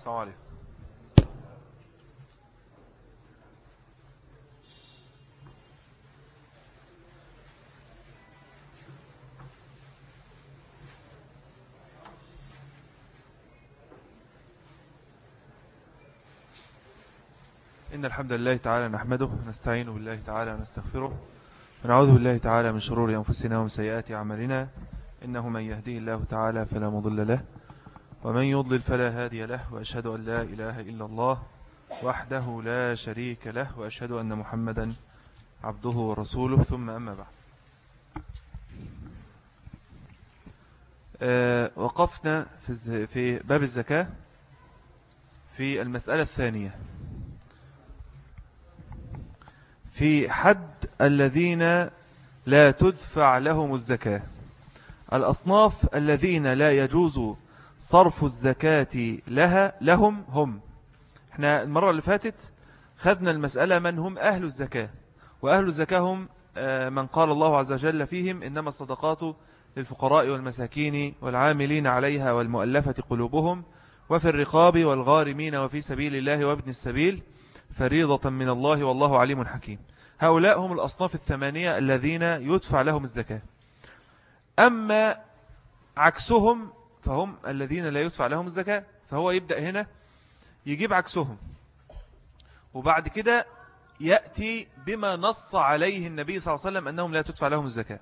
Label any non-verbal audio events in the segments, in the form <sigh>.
السلام عليكم. إن الحمد لله تعالى نحمده ونستعين بالله تعالى ونستغفره ونعوذ بالله تعالى من شرور أنفسنا ومن سيئات أعمالنا إنه من يهديه الله تعالى فلا مضل له ومن يضلل فلا هادي له وأشهد أن لا إله إلا الله وحده لا شريك له وأشهد أن محمدا عبده ورسوله. ثم أما بعد. أه وقفنا في, في باب الزكاة في المسألة الثانية. في حد الذين لا تدفع لهم الزكاة. الأصناف الذين لا يجوز صرف الزكاة لها لهم هم. إحنا المرة اللي فاتت خذنا المسألة من هم أهل الزكاة وأهل الزكاة هم آه، من قال الله عز وجل فيهم إنما الصدقات للفقراء والمساكين والعاملين عليها والمؤلفة قلوبهم وفي الرقاب والغارمين وفي سبيل الله وابن السبيل فريضة من الله والله عليم حكيم. هؤلاء هم الأصناف الثمانية الذين يدفع لهم الزكاة. أما عكسهم فهم الذين لا يدفع لهم الزكاة. فهو يبدأ هنا يجيب عكسهم. وبعد كده يأتي بما نص عليه النبي صلى الله عليه وسلم أنهم لا تدفع لهم الزكاة.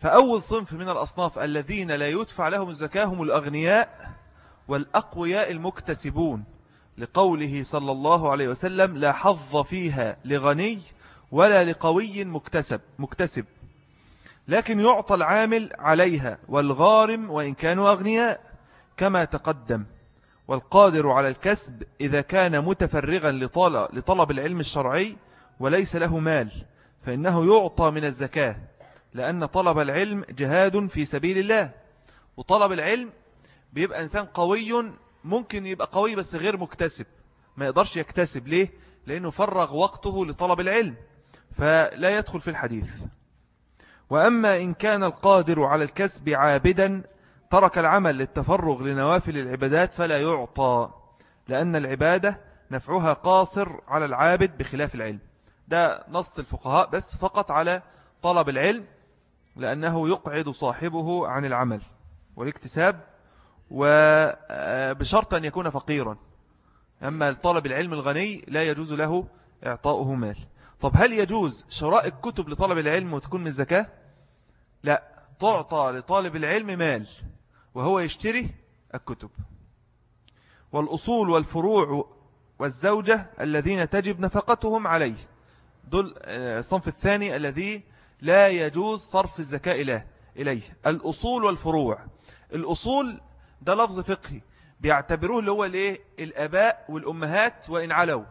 فأول صنف من الأصناف الذين لا يدفع لهم الزكاة هم الأغنياء والأقوياء المكتسبون لقوله صلى الله عليه وسلم لا حظ فيها لغني ولا لقوي مكتسب مكتسب. لكن يعطى العامل عليها والغارم وإن كانوا أغنياء كما تقدم. والقادر على الكسب إذا كان متفرغا لطلب العلم الشرعي وليس له مال فإنه يعطى من الزكاة لأن طلب العلم جهاد في سبيل الله. وطلب العلم بيبقى إنسان قوي ممكن يبقى قوي بس غير مكتسب. ما يقدرش يكتسب. ليه؟ لأنه فرغ وقته لطلب العلم. فلا يدخل في الحديث. وأما إن كان القادر على الكسب عابدا ترك العمل للتفرغ لنوافل العبادات فلا يعطى لأن العبادة نفعها قاصر على العابد بخلاف العلم. ده نص الفقهاء بس فقط على طلب العلم لأنه يقعد صاحبه عن العمل والاكتساب وبشرط أن يكون فقيرا. أما طلب العلم الغني لا يجوز له إعطاؤه مال. طب هل يجوز شراء الكتب لطلب العلم وتكون من الزكاة؟ لا تعطى لطالب العلم مال وهو يشتري الكتب. والأصول والفروع والزوجة الذين تجب نفقتهم عليه. دول آه، الصنف الثاني الذي لا يجوز صرف الزكاة إليه. الأصول والفروع. الأصول ده لفظ فقهي. بيعتبروه اللي هو الإيه؟ الآباء والأمهات وإن علوا.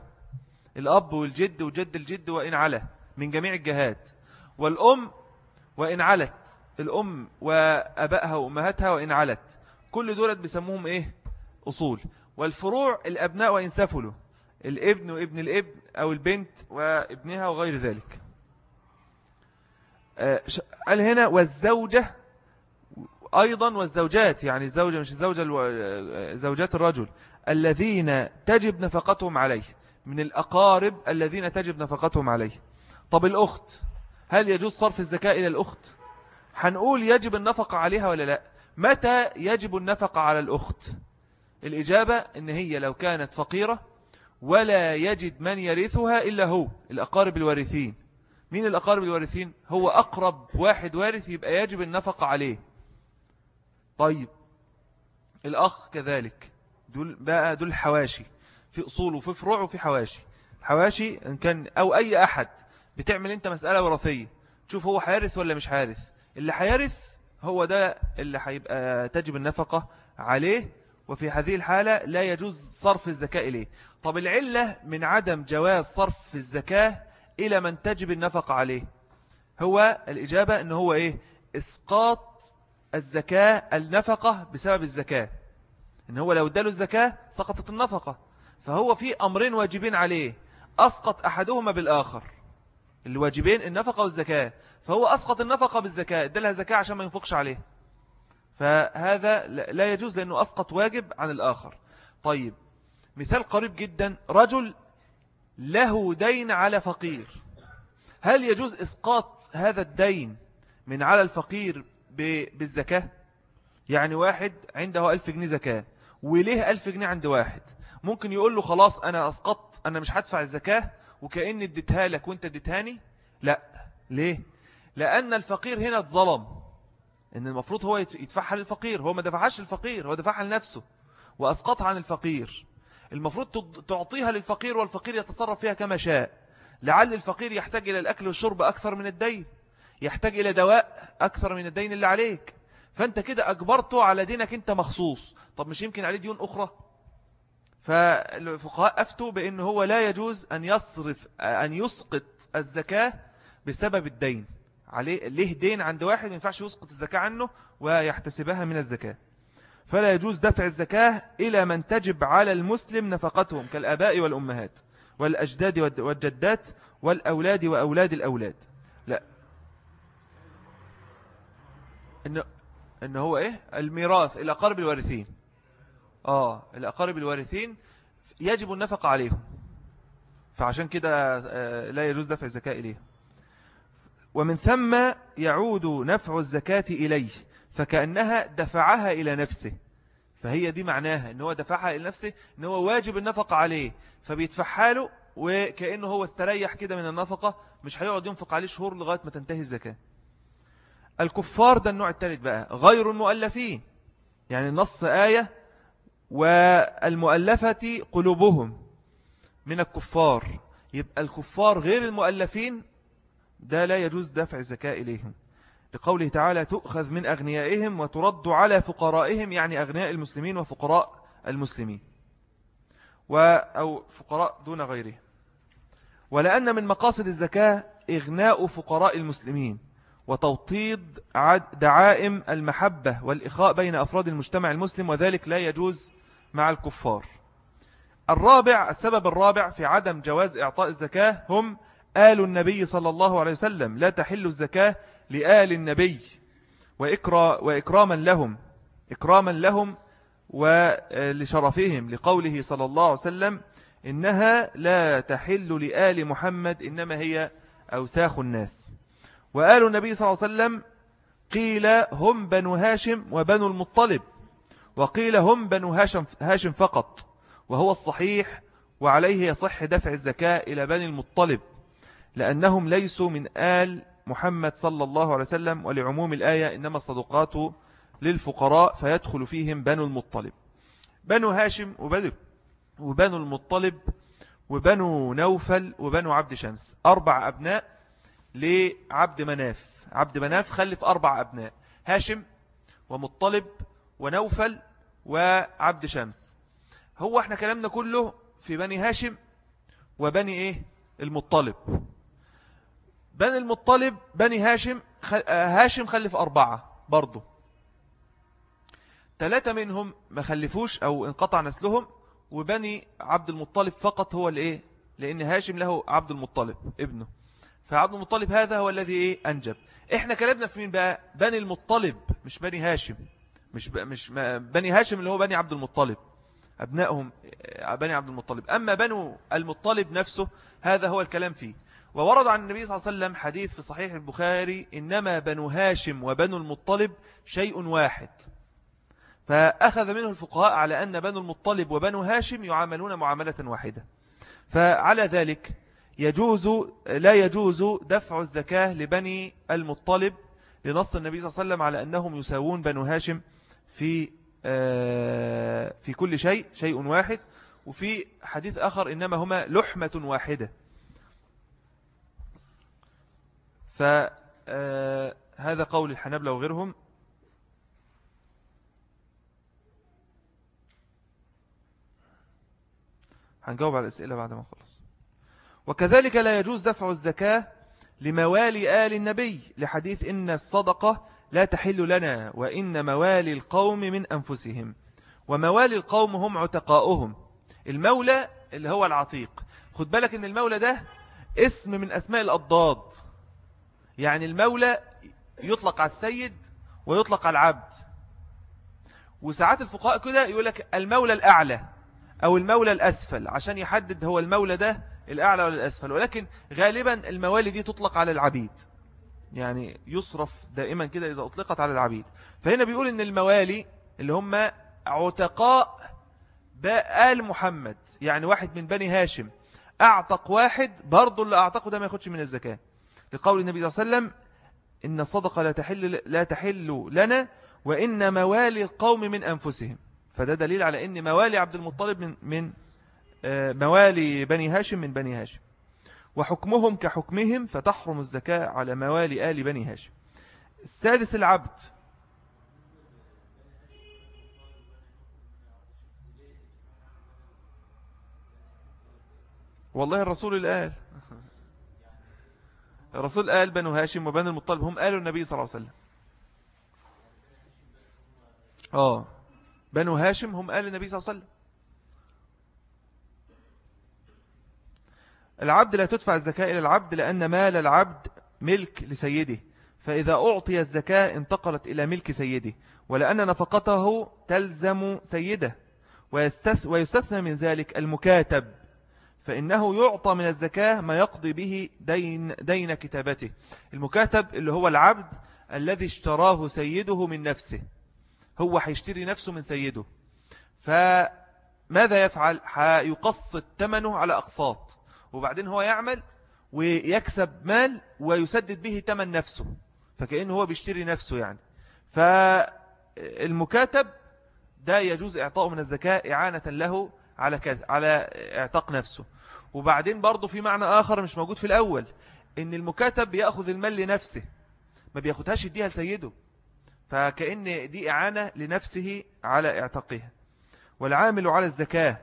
الأب والجد وجد الجد وإن علا من جميع الجهات. والأم وإن علت الأم وأبائها وأمهاتها وإن علت. كل دولت بيسموهم إيه؟ أصول. والفروع الأبناء وإن سفلوا. الابن وابن الابن أو البنت وابنها وغير ذلك. آه، قال هنا والزوجة أيضا والزوجات يعني الزوجة مش الزوجة زوجات الرجل. الذين تجب نفقتهم عليه. من الأقارب الذين تجب نفقتهم عليه. طب الأخت؟ هل يجوز صرف الزكاة إلى الأخت؟ هنقول يجب النفقة عليها ولا لا؟ متى يجب النفقة على الأخت؟ الإجابة إن هي لو كانت فقيرة ولا يجد من يرثها إلا هو الأقارب الوارثين. مين الأقارب الوارثين؟ هو أقرب واحد وارث يبقى يجب النفقة عليه. طيب الأخ كذلك دول بقى دول حواشي في أصول وفي فروع وفي حواشي. حواشي إن كان أو أي أحد بتعمل أنت مسألة وراثية. تشوف هو حيارث ولا مش حيارث اللي حيارث هو ده اللي هيبقى تجب النفقة عليه وفي هذه الحالة لا يجوز صرف الزكاة إليه. طب العلة من عدم جواز صرف الزكاة إلى من تجب النفقة عليه. هو الإجابة أنه هو إيه؟ إسقاط الزكاة النفقة بسبب الزكاة. إن هو لو اداله الزكاة سقطت النفقة. فهو في أمرين واجبين عليه. أسقط أحدهما بالآخر. الواجبين النفقة والزكاة. فهو أسقط النفقة بالزكاة ادالها زكاة عشان ما ينفقش عليه فهذا لا يجوز لأنه أسقط واجب عن الآخر. طيب مثال قريب جدا. رجل له دين على فقير. هل يجوز إسقاط هذا الدين من على الفقير بالزكاة؟ يعني واحد عنده ألف جنيه زكاة وليه ألف جنيه عند واحد؟ ممكن يقول له خلاص أنا أسقطت أنا مش هدفع الزكاة وكأني اديتها لك وانت اديتهاني؟ لا. ليه؟ لأن الفقير هنا اتظلم. إن المفروض هو يدفعها للفقير هو ما دفعهاش للفقير هو دفعها لنفسه. وأسقطها عن الفقير. المفروض تعطيها للفقير والفقير يتصرف فيها كما شاء. لعل الفقير يحتاج إلى الأكل والشرب أكثر من الدين. يحتاج إلى دواء أكثر من الدين اللي عليك. فأنت كده أجبرته على دينك أنت مخصوص. طب مش يمكن عليه ديون أخرى؟ فالفقهاء أفتوا بأنه هو لا يجوز أن يصرف أن يسقط الزكاة بسبب الدين. عليه ليه دين عند واحد ما ينفعش يسقط الزكاة عنه ويحتسبها من الزكاة. فلا يجوز دفع الزكاة إلى من تجب على المسلم نفقتهم كالآباء والأمهات والأجداد والجدات والأولاد وأولاد الأولاد. لا. إنه, إنه هو إيه؟ الميراث إلى قرب الوارثين. آه الأقارب الوارثين يجب النفقة عليهم. فعشان كده آه، لا يجوز دفع الزكاة إليه ومن ثم يعود نفع الزكاة إليه فكأنها دفعها إلى نفسه. فهي دي معناها أنه هو دفعها إلى نفسه أنه هو واجب النفقة عليه. فبيدفعها له وكأنه هو استريح كده من النفقة مش هيقعد ينفق عليه شهور لغاية ما تنتهي الزكاة. الكفار ده النوع الثالث بقى غير المؤلفين. يعني نص آية والمؤلفة قلوبهم من الكفار. يبقى الكفار غير المؤلفين ده لا يجوز دفع الزكاة إليهم. لقوله تعالى تؤخذ من أغنيائهم وترد على فقرائهم يعني أغنياء المسلمين وفقراء المسلمين. أو فقراء دون غيرهم. ولأن من مقاصد الزكاة إغناء فقراء المسلمين وتوطيد دعائم المحبة والإخاء بين أفراد المجتمع المسلم وذلك لا يجوز مع الكفار. الرابع السبب الرابع في عدم جواز إعطاء الزكاة هم آل النبي صلى الله عليه وسلم. لا تحل الزكاة لآل النبي وإكرا وإكراما لهم إكراما لهم ولشرفهم لقوله صلى الله عليه وسلم إنها لا تحل لآل محمد إنما هي أوساخ الناس. وآل النبي صلى الله عليه وسلم قيل هم بنو هاشم وبنو المطلب. وقيل هم بنو هاشم, هاشم فقط وهو الصحيح وعليه يصح دفع الزكاة إلى بني المطلب لأنهم ليسوا من آل محمد صلى الله عليه وسلم ولعموم الآية إنما الصدقات للفقراء فيدخل فيهم بنو المطلب. بنو هاشم وبنو, المطلب وبنو نوفل وبنو عبد شمس أربع أبناء لعبد مناف. عبد مناف خلف أربع أبناء هاشم ومطلب ونوفل وعبد شمس. هو إحنا كلامنا كله في بني هاشم وبني إيه؟ المطلب. بني المطلب بني هاشم هاشم خلف أربعة برضو. ثلاثة منهم ما خلفوش أو انقطع نسلهم وبني عبد المطلب فقط هو الإيه لأن هاشم له عبد المطلب ابنه. فعبد المطلب هذا هو الذي إيه؟ أنجب. إحنا كلامنا في مين بقى؟ بني المطلب مش بني هاشم. مش مش بني هاشم اللي هو بني عبد المطلب. أبنائهم بني عبد المطلب. أما بنو المطلب نفسه هذا هو الكلام فيه. وورد عن النبي صلى الله عليه وسلم حديث في صحيح البخاري إنما بنو هاشم وبنو المطلب شيء واحد. فأخذ منه الفقهاء على أن بنو المطلب وبنو هاشم يعاملون معاملة واحدة. فعلى ذلك يجوز لا يجوز دفع الزكاة لبني المطلب لنص النبي صلى الله عليه وسلم على أنهم يساوون بنو هاشم في آه، في كل شيء شيء واحد. وفي حديث آخر إنما هما لحمة واحدة. فهذا قول الحنبلة وغيرهم. هنجاوب على الأسئلة بعد ما خلص وكذلك لا يجوز دفع الزكاة لموالي آل النبي لحديث إن الصدقة لا تحل لنا وإن موالي القوم من أنفسهم. وموالي القوم هم عتقاؤهم. المولى اللي هو العتيق. خد بالك إن المولى ده اسم من أسماء الأضداد. يعني المولى يطلق على السيد ويطلق على العبد. وساعات الفقهاء كده يقول لك المولى الأعلى أو المولى الأسفل عشان يحدد هو المولى ده الأعلى ولا الأسفل. ولكن غالبا الموالي دي تطلق على العبيد. يعني يصرف دائما كده إذا أطلقت على العبيد. فهنا بيقول إن الموالي اللي هم عتقاء آل محمد يعني واحد من بني هاشم. أعتق واحد برضو اللي أعتقه ده ما ياخدش من الزكاة. لقول النبي صلى الله عليه وسلم إن الصدقة لا تحل, لا تحل لنا وإن موالي القوم من أنفسهم. فده دليل على أن موالي عبد المطلب من, من آه، موالي بني هاشم من بني هاشم. وحكمهم كحكمهم فتحرم الزكاة على موالي آل بني هاشم. السادس العبد. والله الرسول اللي قال الرسول قال بنو هاشم وبنو المطلب هم قالوا النبي صلى الله عليه وسلم. آه. بنو هاشم هم قال النبي صلى الله عليه وسلم. العبد لا تدفع الزكاة إلى العبد لأن مال العبد ملك لسيده. فإذا أعطي الزكاة انتقلت إلى ملك سيده. ولأن نفقته تلزم سيده. ويستثنى من ذلك المكاتب. فإنه يعطى من الزكاة ما يقضي به دين, دين كتابته. المكاتب اللي هو العبد الذي اشتراه سيده من نفسه. هو هيشتري نفسه من سيده. فماذا يفعل؟ يقسط ثمنه على أقساط. وبعدين هو يعمل ويكسب مال ويسدد به ثمن نفسه. فكأنه هو بيشتري نفسه يعني. فالمكاتب ده يجوز إعطاءه من الزكاة إعانة له على كذا على إعتاق نفسه. وبعدين برضه في معنى آخر مش موجود في الأول إن المكاتب بيأخذ المال لنفسه ما بيأخذهاش يديها لسيده. فكأن دي إعانة لنفسه على اعتقها والعامل على الزكاة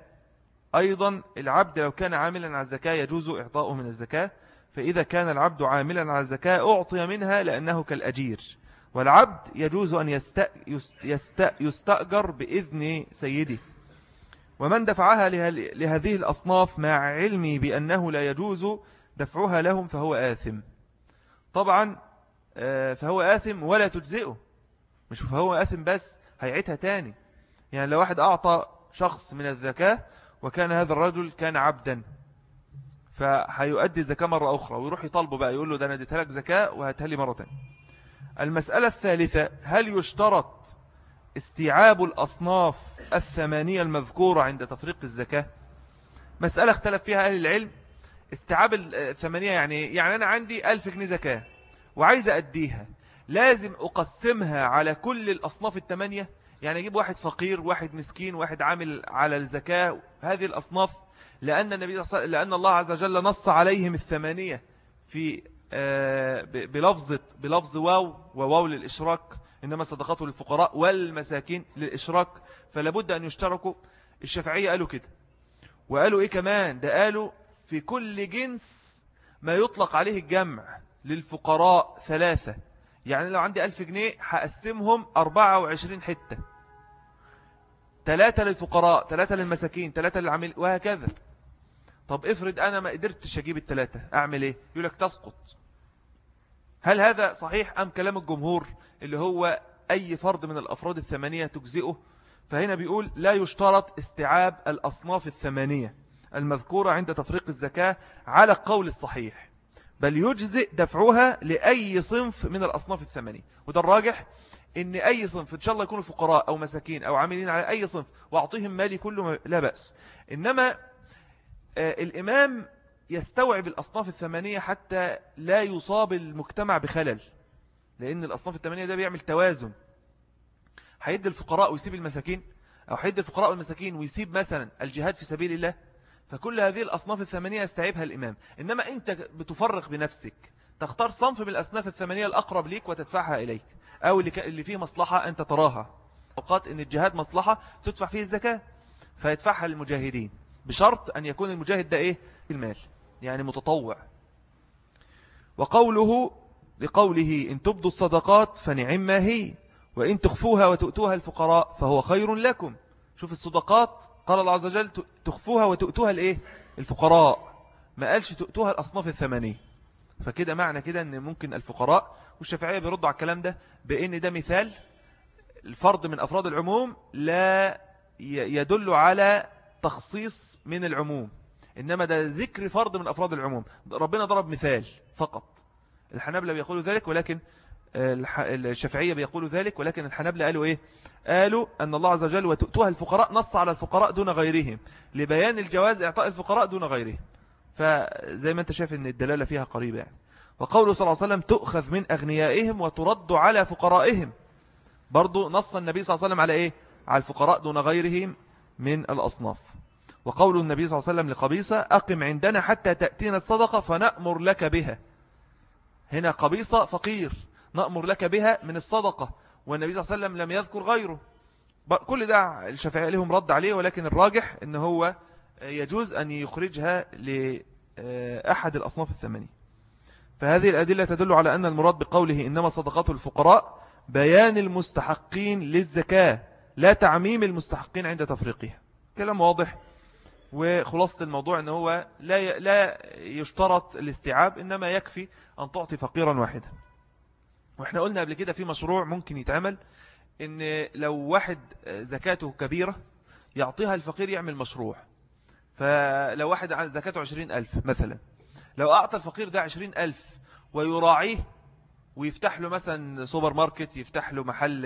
أيضا العبد لو كان عاملا على الزكاة يجوز إعطاؤه من الزكاة فإذا كان العبد عاملا على الزكاة أعطي منها لأنه كالأجير. والعبد يجوز أن يست... يست... يستأجر بإذن سيده. ومن دفعها لهذه الأصناف مع علمي بأنه لا يجوز دفعها لهم فهو آثم. طبعا آه، فهو آثم ولا تجزئه. مش فهو آثم بس هيعيدها تاني. يعني لو واحد أعطى شخص من الزكاة وكان هذا الرجل كان عبدا. فهيؤدي الزكاة مرة أخرى ويروح يطالبه بقى يقول له ده أنا اديتها لك زكاة وهاتها لي مرة تانية. المسألة الثالثة هل يشترط استيعاب الأصناف الثمانية المذكورة عند تفريق الزكاة؟ مسألة اختلف فيها أهل العلم. استيعاب الثمانية يعني يعني أنا عندي ألف جنيه زكاة وعايز أديها لازم أقسمها على كل الأصناف الثمانية؟ يعني أجيب واحد فقير واحد مسكين واحد عامل على الزكاة هذه الأصناف لأن, النبي لأن الله عز وجل نص عليهم الثمانية في آه، بلفظ بلفظ واو وواو للإشراك إنما صدقاته للفقراء والمساكين للإشراك فلابد أن يشتركوا. الشافعية قالوا كده. وقالوا إيه كمان؟ ده قالوا في كل جنس ما يطلق عليه الجمع للفقراء ثلاثة. يعني لو عندي ألف جنيه هقسمهم 24 حتة. ثلاثة للفقراء ثلاثة للمساكين ثلاثة للعميل وهكذا. طب افرض أنا ما قدرتش أجيب الثلاثة أعمل إيه؟ يقول لك تسقط. هل هذا صحيح أم كلام الجمهور اللي هو أي فرد من الأفراد الثمانية تجزئه؟ فهنا بيقول لا يشترط استيعاب الأصناف الثمانية المذكورة عند تفريق الزكاة على القول الصحيح. بل يجزئ دفعها لأي صنف من الأصناف الثمانية. وده الراجح إن أي صنف إن شاء الله يكونوا فقراء أو مساكين أو عاملين على أي صنف وأعطيهم مالي كله لا بأس. إنما آه، الإمام يستوعب الأصناف الثمانية حتى لا يصاب المجتمع بخلل لأن الأصناف الثمانية ده بيعمل توازن. هيدي الفقراء ويسيب المساكين أو هيدي الفقراء والمساكين ويسيب مثلا الجهاد في سبيل الله فكل هذه الأصناف الثمانية يستعيبها الإمام. إنما أنت بتفرق بنفسك. تختار صنف من الأصناف الثمانية الأقرب ليك وتدفعها إليك. أو اللي فيه مصلحة أنت تراها. أوقات أن الجهاد مصلحة تدفع فيه الزكاة فيدفعها للمجاهدين. بشرط أن يكون المجاهد ده إيه؟ المال. يعني متطوع. وقوله لقوله إن تبدوا الصدقات فنعم ما هي. وإن تخفوها وتؤتوها الفقراء فهو خير لكم. شوف الصدقات قال الله عز وجل تخفوها وتؤتوها الإيه؟ الفقراء. ما قالش تؤتوها الأصناف الثمانية. فكده معنى كده أن ممكن الفقراء والشافعية بيردوا على الكلام ده بأن ده مثال الفرد من أفراد العموم لا يدل على تخصيص من العموم. إنما ده ذكر فرد من أفراد العموم. ربنا ضرب مثال فقط. الحنابلة بيقولوا ذلك ولكن الشافعية بيقولوا ذلك ولكن الحنابلة قالوا إيه؟ قالوا أن الله عز وجل وتؤتوها الفقراء نص على الفقراء دون غيرهم لبيان الجواز إعطاء الفقراء دون غيرهم. فزي ما أنت شايف أن الدلالة فيها قريبة يعني. وقوله صلى الله عليه وسلم تؤخذ من أغنيائهم وترد على فقرائهم. برضو نص النبي صلى الله عليه وسلم على إيه؟ على الفقراء دون غيرهم من الأصناف. وقول النبي صلى الله عليه وسلم لقبيصة أقم عندنا حتى تأتينا الصدقة فنأمر لك بها. هنا قبيصة فقير. نأمر لك بها من الصدقة. والنبي صلى الله عليه وسلم لم يذكر غيره. كل ده الشافعية لهم رد عليه ولكن الراجح إن هو يجوز أن يخرجها لأحد الأصناف الثمانية. فهذه الأدلة تدل على أن المراد بقوله إنما صدقات الفقراء بيان المستحقين للزكاة لا تعميم المستحقين عند تفريقها. كلام واضح. وخلاصة الموضوع أنه لا يشترط الاستيعاب إنما يكفي أن تعطي فقيرا واحدا. وإحنا قلنا قبل كده في مشروع ممكن يتعمل إن لو واحد زكاته كبيرة يعطيها الفقير يعمل مشروع. فلو واحد زكاته عشرين ألف مثلا لو أعطى الفقير ده عشرين ألف ويراعيه ويفتح له مثلا سوبر ماركت يفتح له محل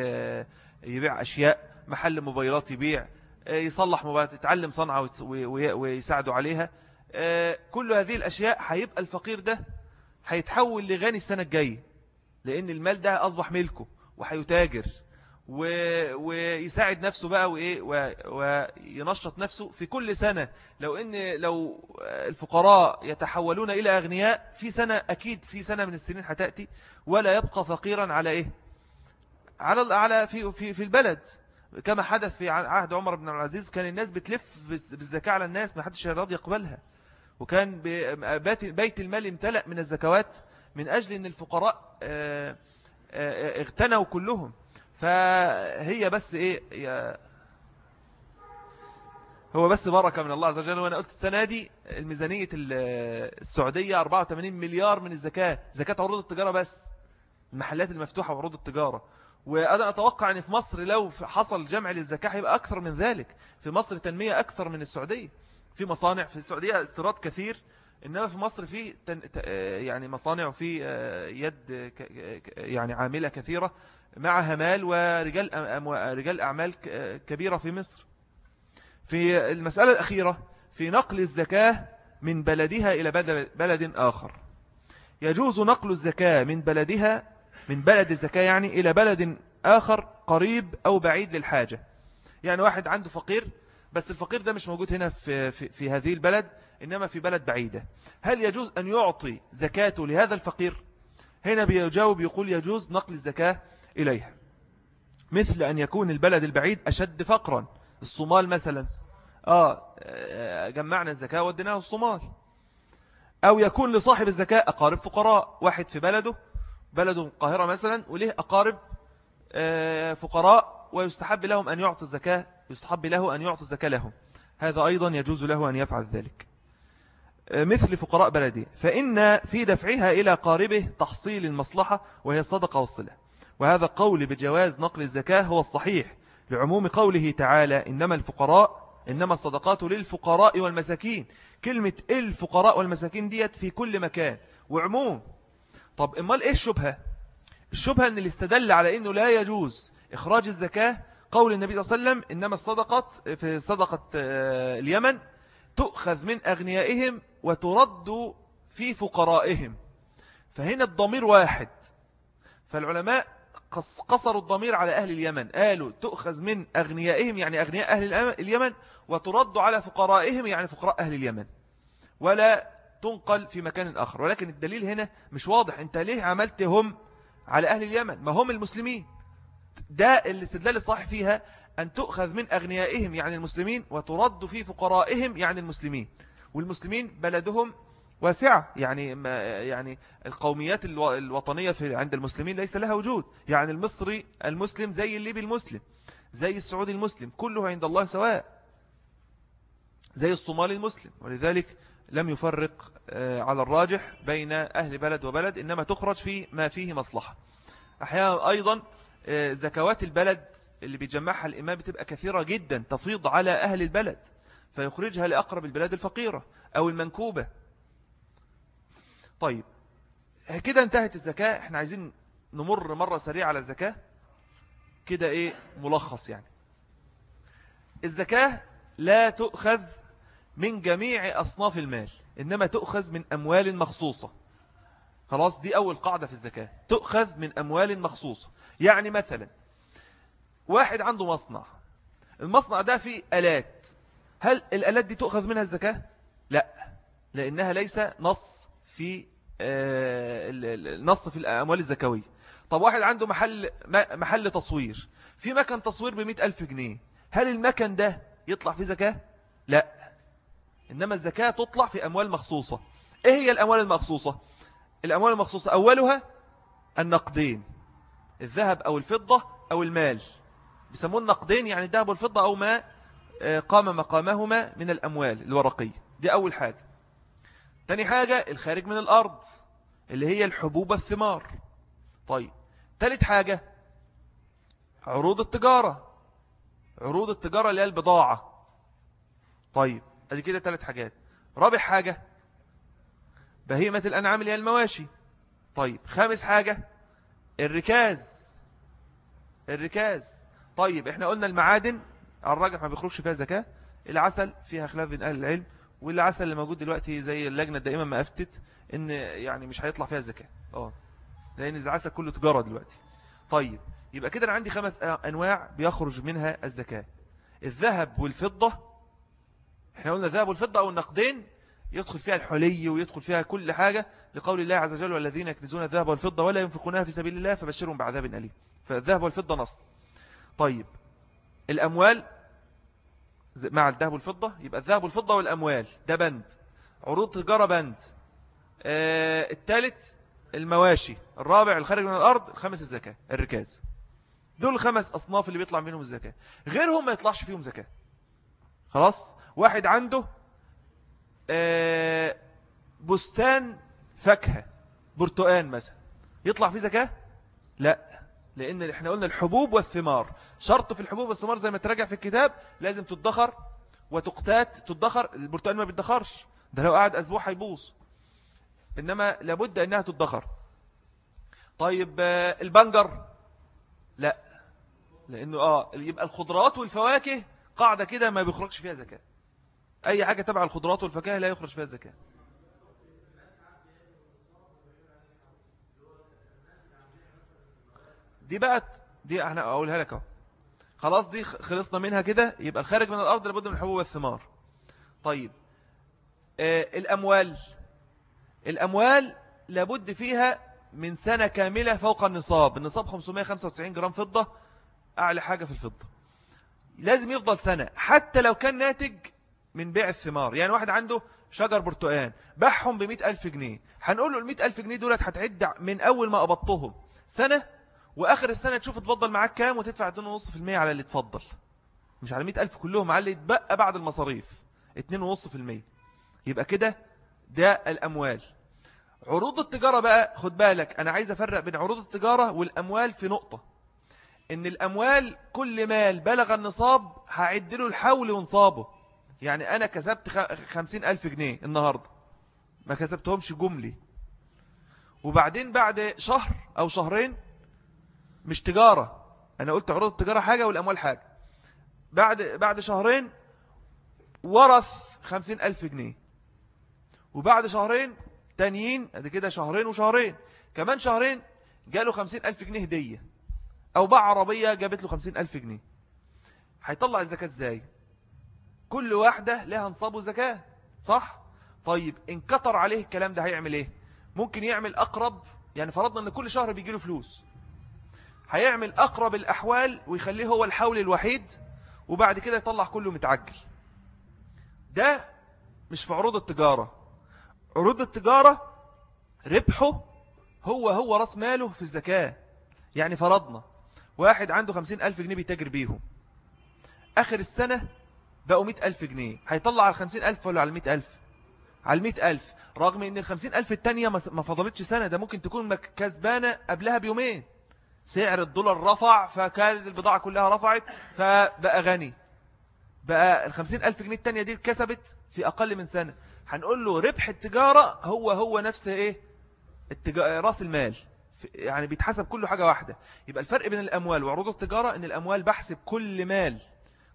يبيع أشياء محل موبايلات يبيع يصلح موبايلات يتعلم صنعة ويساعده عليها كل هذه الأشياء هيبقى الفقير ده هيتحول لغني السنة الجاية. لأن المال ده أصبح ملكه وهيتاجر و... ويساعد نفسه بقى وإيه و... وينشط نفسه في كل سنة. لو إن لو الفقراء يتحولون إلى أغنياء في سنة أكيد في سنة من السنين هتأتي ولا يبقى فقيرا على إيه؟ على على في في في البلد. كما حدث في عهد عمر بن العزيز كان الناس بتلف بالزكاة على الناس ما حدش راضي يقبلها. وكان بيت المال امتلأ من الزكوات من أجل أن الفقراء آه، آه، اغتنوا كلهم. فهي بس إيه هو بس بركة من الله عز وجل. وأنا قلت السنة دي الميزانية السعودية 84 مليار من الزكاة زكاة عروض التجارة بس المحلات المفتوحة وعروض التجارة. وأنا أتوقع أن في مصر لو حصل جمع للزكاة هيبقى أكثر من ذلك. في مصر تنمية أكثر من السعودية. في مصانع في السعودية استيراد كثير. إنما في مصر في يعني مصانع وفي آه، يد يعني عاملة كثيرة معها مال ورجال رجال أعمال كبيرة في مصر. في المسألة الأخيرة في نقل الزكاة من بلدها إلى بلد آخر. يجوز نقل الزكاة من بلدها من بلد الزكاة يعني إلى بلد آخر قريب أو بعيد للحاجة. يعني واحد عنده فقير بس الفقير ده مش موجود هنا في, في, في هذه البلد إنما في بلد بعيدة. هل يجوز أن يعطي زكاته لهذا الفقير؟ هنا بيجاوب يقول يجوز نقل الزكاة إليها. مثل أن يكون البلد البعيد أشد فقرا. الصومال مثلا. آه, آه، جمعنا الزكاة وديناها الصومال. أو يكون لصاحب الزكاة أقارب فقراء. واحد في بلده بلده القاهرة مثلا وليه أقارب آه، فقراء. ويستحب لهم أن يعطي الزكاة يستحب له أن يعطي الزكاة لهم. هذا أيضا يجوز له أن يفعل ذلك. آه، مثل فقراء بلده فإن في دفعها إلى قاربه تحصيل المصلحة وهي الصدقة والصلة. وهذا قول بجواز نقل الزكاة هو الصحيح لعموم قوله تعالى إنما الفقراء إنما الصدقات للفقراء والمساكين. كلمة الفقراء والمساكين ديت في كل مكان. وعموم طب إمال إيه الشبهة؟ الشبهة إن اللي استدل على إنه لا يجوز إخراج الزكاة قول النبي صلى الله عليه وسلم إنما الصدقات في صدقة آه، اليمن تؤخذ من أغنيائهم وترد في فقرائهم. فهنا الضمير واحد. فالعلماء قصروا الضمير على أهل اليمن. قالوا تؤخذ من أغنيائهم يعني أغنياء أهل اليمن وترد على فقرائهم يعني فقراء أهل اليمن. ولا تنقل في مكان آخر. ولكن الدليل هنا مش واضح. أنت ليه عملت هم على أهل اليمن؟ ما هم المسلمين. ده الاستدلال الصحيح فيها أن تؤخذ من أغنيائهم يعني المسلمين وترد في فقرائهم يعني المسلمين. والمسلمين بلدهم واسعة يعني ما يعني القوميات الوطنية في عند المسلمين ليس لها وجود. يعني المصري المسلم زي الليبي المسلم زي السعودي المسلم كله عند الله سواء. زي الصومالي المسلم ولذلك لم يفرق آه، على الراجح بين أهل بلد وبلد إنما تخرج في ما فيه مصلحة. أحيانا أيضا زكوات البلد اللي بيجمعها الإمام بتبقى كثيرة جدا تفيض على أهل البلد فيخرجها لأقرب البلاد الفقيرة أو المنكوبة. طيب كده انتهت الزكاة. إحنا عايزين نمر مرة سريعة على الزكاة. كده إيه؟ ملخص يعني. الزكاة لا تؤخذ من جميع أصناف المال إنما تؤخذ من أموال مخصوصة. خلاص دي أول قاعدة في الزكاة. تؤخذ من أموال مخصوصة. يعني مثلا واحد عنده مصنع. المصنع ده فيه ألات. هل الألات دي تؤخذ منها الزكاة؟ لا لأنها ليس نص في آه، النص في الأموال الزكوية. طب واحد عنده محل محل تصوير. في مكان تصوير بمئة ألف جنيه. هل المكان ده يطلع فيه زكاة؟ لا. إنما الزكاة تطلع في أموال مخصوصة. إيه هي الأموال المخصوصة؟ الأموال المخصوصة أولها النقدين الذهب أو الفضة أو المال. بيسمون نقدين يعني الذهب والفضة أو ما آه، قام مقامهما من الأموال الورقية دي أول حاجة. تاني حاجة الخارج من الأرض اللي هي الحبوب الثمار طيب تالت حاجة عروض التجارة. عروض التجارة اللي هي البضاعة. طيب أدي كده ثلاث حاجات. رابع حاجة بهيمة الأنعام اللي هي المواشي. طيب خامس حاجة الركاز. الركاز. طيب إحنا قلنا المعادن الراجح ما بيخرجش فيها زكاة العسل فيها خلاف بين أهل العلم والعسل اللي موجود دلوقتي زي اللجنة دائما ما أفتت إن يعني مش هيطلع فيها زكاة. آه. لأن العسل كله تجارة دلوقتي. طيب يبقى كده أنا عندي خمس أنواع بيخرج منها الزكاة. الذهب والفضة. إحنا قلنا الذهب والفضة أو النقدين يدخل فيها الحلي ويدخل فيها كل حاجة لقول الله عز وجل والذين يكنزون الذهب والفضة ولا ينفقونها في سبيل الله فبشرهم بعذاب أليم. فالذهب والفضة نص. طيب الأموال مع الذهب والفضة؟ يبقى الذهب والفضة والأموال ده بند. عروض تجارة بند. آه الثالث المواشي الرابع الخارج من الأرض الخامس الزكاة الركاز. دول الخمس أصناف اللي بيطلع منهم الزكاة. غيرهم ما يطلعش فيهم زكاة. خلاص؟ واحد عنده بستان فاكهة برتقان مثلا. يطلع فيه زكاة؟ لا لأن إحنا قلنا الحبوب والثمار. شرط في الحبوب والثمار زي ما تراجع في الكتاب لازم تدخر وتقتات تدخر البرتقال ما بيدخرش. ده لو قعد أسبوع هيبوظ. إنما لابد أنها تدخر. طيب آه، البنجر؟ لا لأنه آه يبقى الخضروات والفواكه قاعدة كده ما بيخرجش فيها زكاة. أي حاجة تبع الخضروات والفواكه لا يخرج فيها زكاة دي بقى دي إحنا أقولها لك خلاص دي خلصنا منها كده يبقى الخارج من الأرض لابد من الحبوب والثمار طيب آه الأموال. الأموال لابد فيها من سنة كاملة فوق النصاب. النصاب 595 جرام فضة أعلى حاجة في الفضة. لازم يفضل سنة حتى لو كان ناتج من بيع الثمار. يعني واحد عنده شجر برتقان باعهم ب ألف جنيه. هنقول له ال ألف جنيه دولت هتعد من أول ما قبضتهم. سنة وآخر السنة تشوف تفضل معاك كام وتدفع 2.5% على اللي تفضل مش على 100000 كلهم على اللي يتبقى بعد المصاريف. 2.5% يبقى كده ده الأموال. عروض التجارة بقى خد بالك أنا عايز أفرق بين عروض التجارة والأموال في نقطة. إن الأموال كل مال بلغ النصاب هعد له الحول ونصابه. يعني أنا كسبت خمسين ألف جنيه النهاردة. ما كسبتهمش جملي. وبعدين بعد شهر أو شهرين مش تجارة. أنا قلت عروض التجارة حاجة والأموال حاجة. بعد بعد شهرين ورث خمسين ألف جنيه. وبعد شهرين تانيين أدي كده شهرين وشهرين. كمان شهرين جاله خمسين ألف جنيه هدية. أو باع عربية جابت له خمسين ألف جنيه. هيطلع الزكاة إزاي؟ كل واحدة لها نصاب زكاة صح؟ طيب إن كتر عليه الكلام ده هيعمل إيه؟ ممكن يعمل أقرب يعني فرضنا أن كل شهر بيجي له فلوس. هيعمل أقرب الأحوال ويخليه هو الحول الوحيد وبعد كده يطلع كله متعجل. ده مش في عروض التجارة. عروض التجارة ربحه هو هو راس ماله في الزكاة. يعني فرضنا واحد عنده خمسين ألف جنيه بيتاجر بيهم. آخر السنة بقوا مئة ألف جنيه. هيطلع على الخمسين ألف ولا على المئة ألف؟ على المئة ألف. رغم إن الخمسين ألف التانية ما فضلتش سنة ده ممكن تكون كسبانة قبلها بيومين. سعر الدولار رفع فكانت البضاعة كلها رفعت فبقى غني. بقى الخمسين ألف جنيه التانية دي كسبت في أقل من سنة. هنقول له ربح التجارة هو هو نفس إيه؟ رأس المال. يعني بيتحسب كل حاجة واحدة. يبقى الفرق بين الأموال وعروض التجارة أن الأموال بحسب كل مال.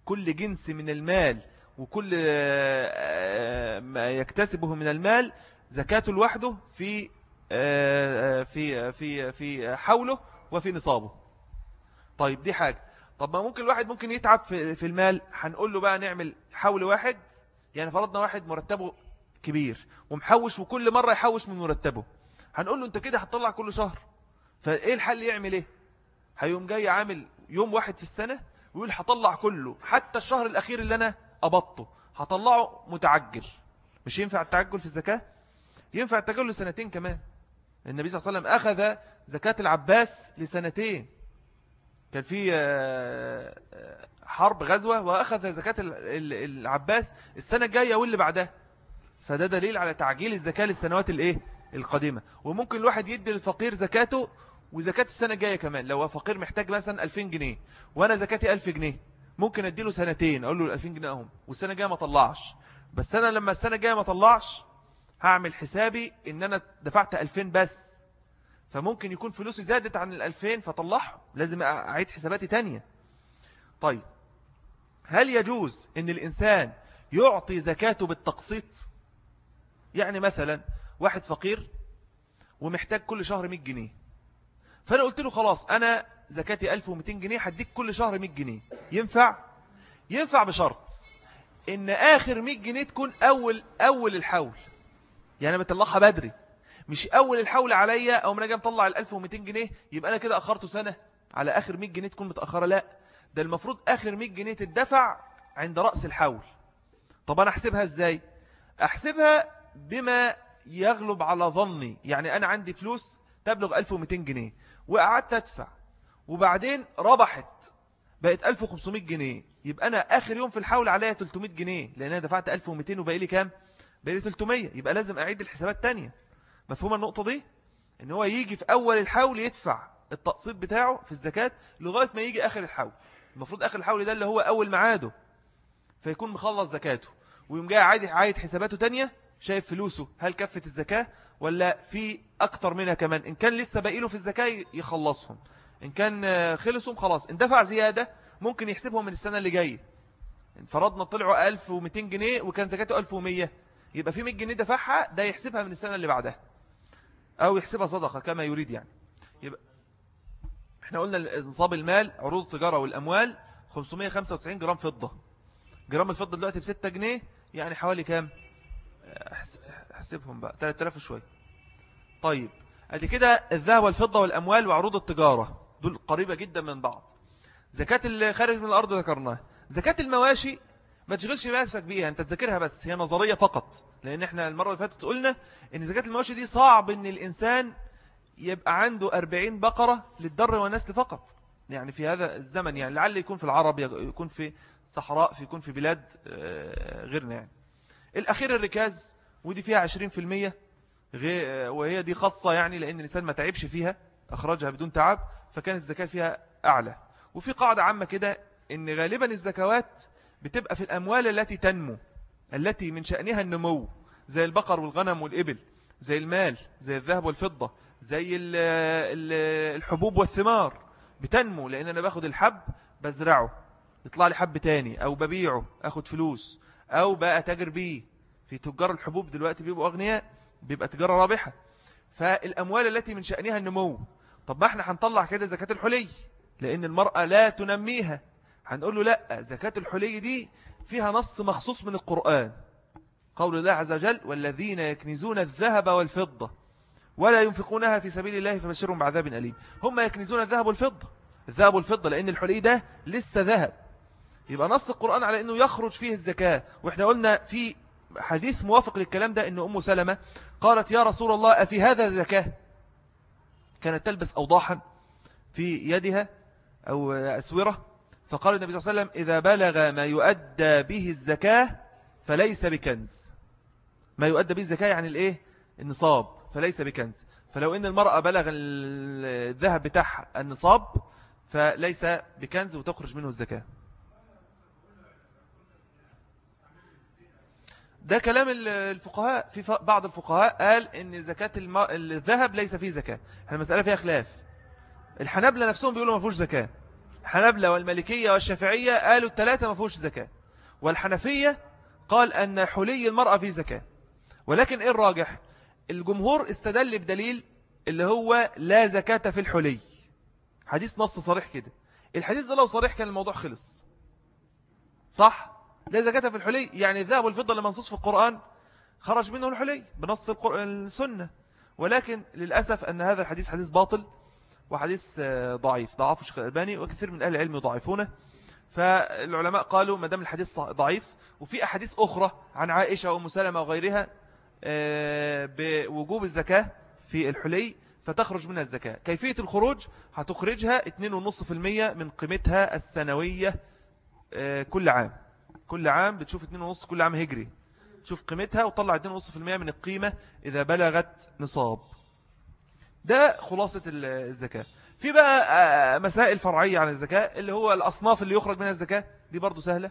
كل جنس من المال وكل آه، ما يكتسبه من المال زكاته لوحده في آه، في في في حوله وفي نصابه. طيب دي حاجة. طب ما ممكن الواحد ممكن يتعب في في المال هنقول له بقى نعمل حول واحد يعني فرضنا واحد مرتبه كبير ومحوش وكل مرة يحوش من مرتبه. هنقول له انت كده هتطلع كل شهر فإيه الحل يعمل إيه؟ هيوم جاي عامل يوم واحد في السنة ويقول هطلع كله. حتى الشهر الأخير اللي أنا أبطه هطلعه متعجل. مش ينفع التعجل في الزكاة؟ ينفع التعجل لسنتين كمان. النبي صلى الله عليه وسلم أخذ زكاة العباس لسنتين. كان في آه، آه، حرب غزوة وأخذ زكاة العباس السنة الجاية واللي بعدها. فده دليل على تعجيل الزكاة للسنوات الإيه؟ القديمة. وممكن الواحد يدي للفقير زكاته وزكاة السنة الجاية كمان لو فقير محتاج مثلا 2000 جنيه وأنا زكاتي 1000 جنيه ممكن أديله سنتين أقول له ال 2000 جنيه أهم والسنة الجاية ما طلعش. بس أنا لما السنة الجاية ما طلعش هعمل حسابي إن أنا دفعت 2000 بس. فممكن يكون فلوسي زادت عن ال 2000 فطلعها لازم أعيد حساباتي تانية. طيب هل يجوز إن الإنسان يعطي زكاته بالتقسيط؟ يعني مثلا واحد فقير ومحتاج كل شهر 100 جنيه. فأنا قلت له خلاص أنا زكاتي 1200 جنيه هديك كل شهر 100 جنيه. ينفع؟ ينفع بشرط إن آخر 100 جنيه تكون أول أول الحول. يعني بطلعها بدري. مش أول الحول عليا أو من أجي مطلع ال 1200 جنيه يبقى أنا كده أخرته سنة. على آخر 100 جنيه تكون متأخرة؟ لا. ده المفروض آخر 100 جنيه تدفع عند رأس الحول. طب أنا أحسبها إزاي؟ أحسبها بما يغلب على ظني. يعني أنا عندي فلوس تبلغ 1200 جنيه. وقعدت أدفع. وبعدين ربحت. بقت 1500 جنيه. يبقى أنا آخر يوم في الحول عليها 300 جنيه. لأن أنا دفعت 1200 وبقى لي كام؟ بقى لي 300 يبقى لازم أعيد الحسابات تانية. مفهوم النقطة دي؟ إن هو يجي في أول الحول يدفع التقسيط بتاعه في الزكاة لغاية ما يجي آخر الحول. المفروض آخر الحول ده اللي هو أول معاده فيكون مخلص زكاته. ويوم جاي عايد حساباته تانية. شايف فلوسه هل كفت الزكاة ولا في أكتر منها كمان؟ إن كان لسه باقي له في الزكاة يخلصهم. إن كان خلصهم خلاص. إن دفع زيادة ممكن يحسبهم من السنة اللي جاية. فرضنا طلعوا 1200 جنيه وكان زكاته 1100 يبقى في 100 جنيه دفعها ده يحسبها من السنة اللي بعدها. أو يحسبها صدقة كما يريد يعني. يبقى إحنا قلنا نصاب المال عروض التجارة والأموال 595 جرام فضة. جرام الفضة دلوقتي ب 6 جنيه يعني حوالي كام؟ أحسبهم بقى. 3000 وشوية طيب أدي كده الذهب والفضة والأموال وعروض التجارة. دول قريبة جدا من بعض. زكاة اللي خارج من الأرض ذكرناها. زكاة المواشي ما تشغلش نفسك بيها أنت تذكرها بس. هي نظرية فقط. لأن إحنا المرة اللي فاتت قلنا إن زكاة المواشي دي صعب إن الإنسان يبقى عنده 40 بقرة للدر والنسل فقط. يعني في هذا الزمن يعني لعل يكون في العرب يكون في صحراء يكون في بلاد آه، غيرنا يعني. الأخير الركاز ودي فيها 20% وهي دي خاصة يعني لأن الإنسان ما تعبش فيها أخرجها بدون تعب فكانت الزكاة فيها أعلى. وفي قاعدة عامة كده إن غالبا الزكوات بتبقى في الأموال التي تنمو التي من شأنها النمو زي البقر والغنم والإبل زي المال زي الذهب والفضة زي الحبوب والثمار بتنمو لأن أنا باخد الحب بزرعه يطلع لي حب تاني أو ببيعه أخد فلوس. أو بقى تاجر بيه. في تجار الحبوب دلوقتي بيبقوا أغنياء بيبقى تجارة رابحة. فالأموال التي من شأنها النمو. طب ما إحنا هنطلع كده زكاة الحلي لأن المرأة لا تنميها. هنقول له لا زكاة الحلي دي فيها نص مخصوص من القرآن. قول الله عز وجل والذين يكنزون الذهب والفضة ولا ينفقونها في سبيل الله فبشرهم بعذاب أليم. هم يكنزون الذهب والفضة. الذهب والفضة لأن الحلي ده لسه ذهب. يبقى نص القرآن على أنه يخرج فيه الزكاة. وإحنا قلنا في حديث موافق للكلام ده أن أم سلمة قالت يا رسول الله أفي هذا زكاة كانت تلبس أوضاحا في يدها أو أسورة. فقال النبي صلى الله عليه وسلم إذا بلغ ما يؤدى به الزكاة فليس بكنز. ما يؤدى به الزكاة يعني الإيه؟ النصاب. فليس بكنز. فلو إن المرأة بلغ الذهب بتاعها النصاب فليس بكنز وتخرج منه الزكاة. ده كلام الفقهاء. في بعض الفقهاء قال إن زكاة الذهب ليس فيه زكاة. المسألة فيها خلاف. الحنابلة نفسهم بيقولوا ما فيهوش زكاة. الحنابلة والمالكية والشافعية قالوا الثلاثة ما فيهوش زكاة. والحنفية قال أن حلي المرأة فيه زكاة. ولكن إيه الراجح؟ الجمهور استدل بدليل اللي هو لا زكاة في الحلي. حديث نص صريح كده. الحديث ده لو صريح كان الموضوع خلص. صح؟ لا زكاة في الحلي يعني الذهب والفضة اللي منصوص في القرآن خرج منه الحلي بنص السنة. ولكن للأسف أن هذا الحديث حديث باطل وحديث آه، ضعيف. ضعفه الشيخ الألباني وكثير من أهل العلم يضعفونه. فالعلماء قالوا ما دام الحديث ضعيف وفي أحاديث أخرى عن عائشة وأم سلمة وغيرها آه، بوجوب الزكاة في الحلي فتخرج منها الزكاة. كيفية الخروج؟ هتخرجها 2.5% من قيمتها السنوية آه، كل عام. كل عام بتشوف 2.5 كل عام هجري. تشوف قيمتها وطلع 2.5% من القيمة إذا بلغت نصاب. ده خلاصة الزكاة. في بقى آه، مسائل فرعية عن الزكاة اللي هو الأصناف اللي يخرج منها الزكاة. دي برضو سهلة.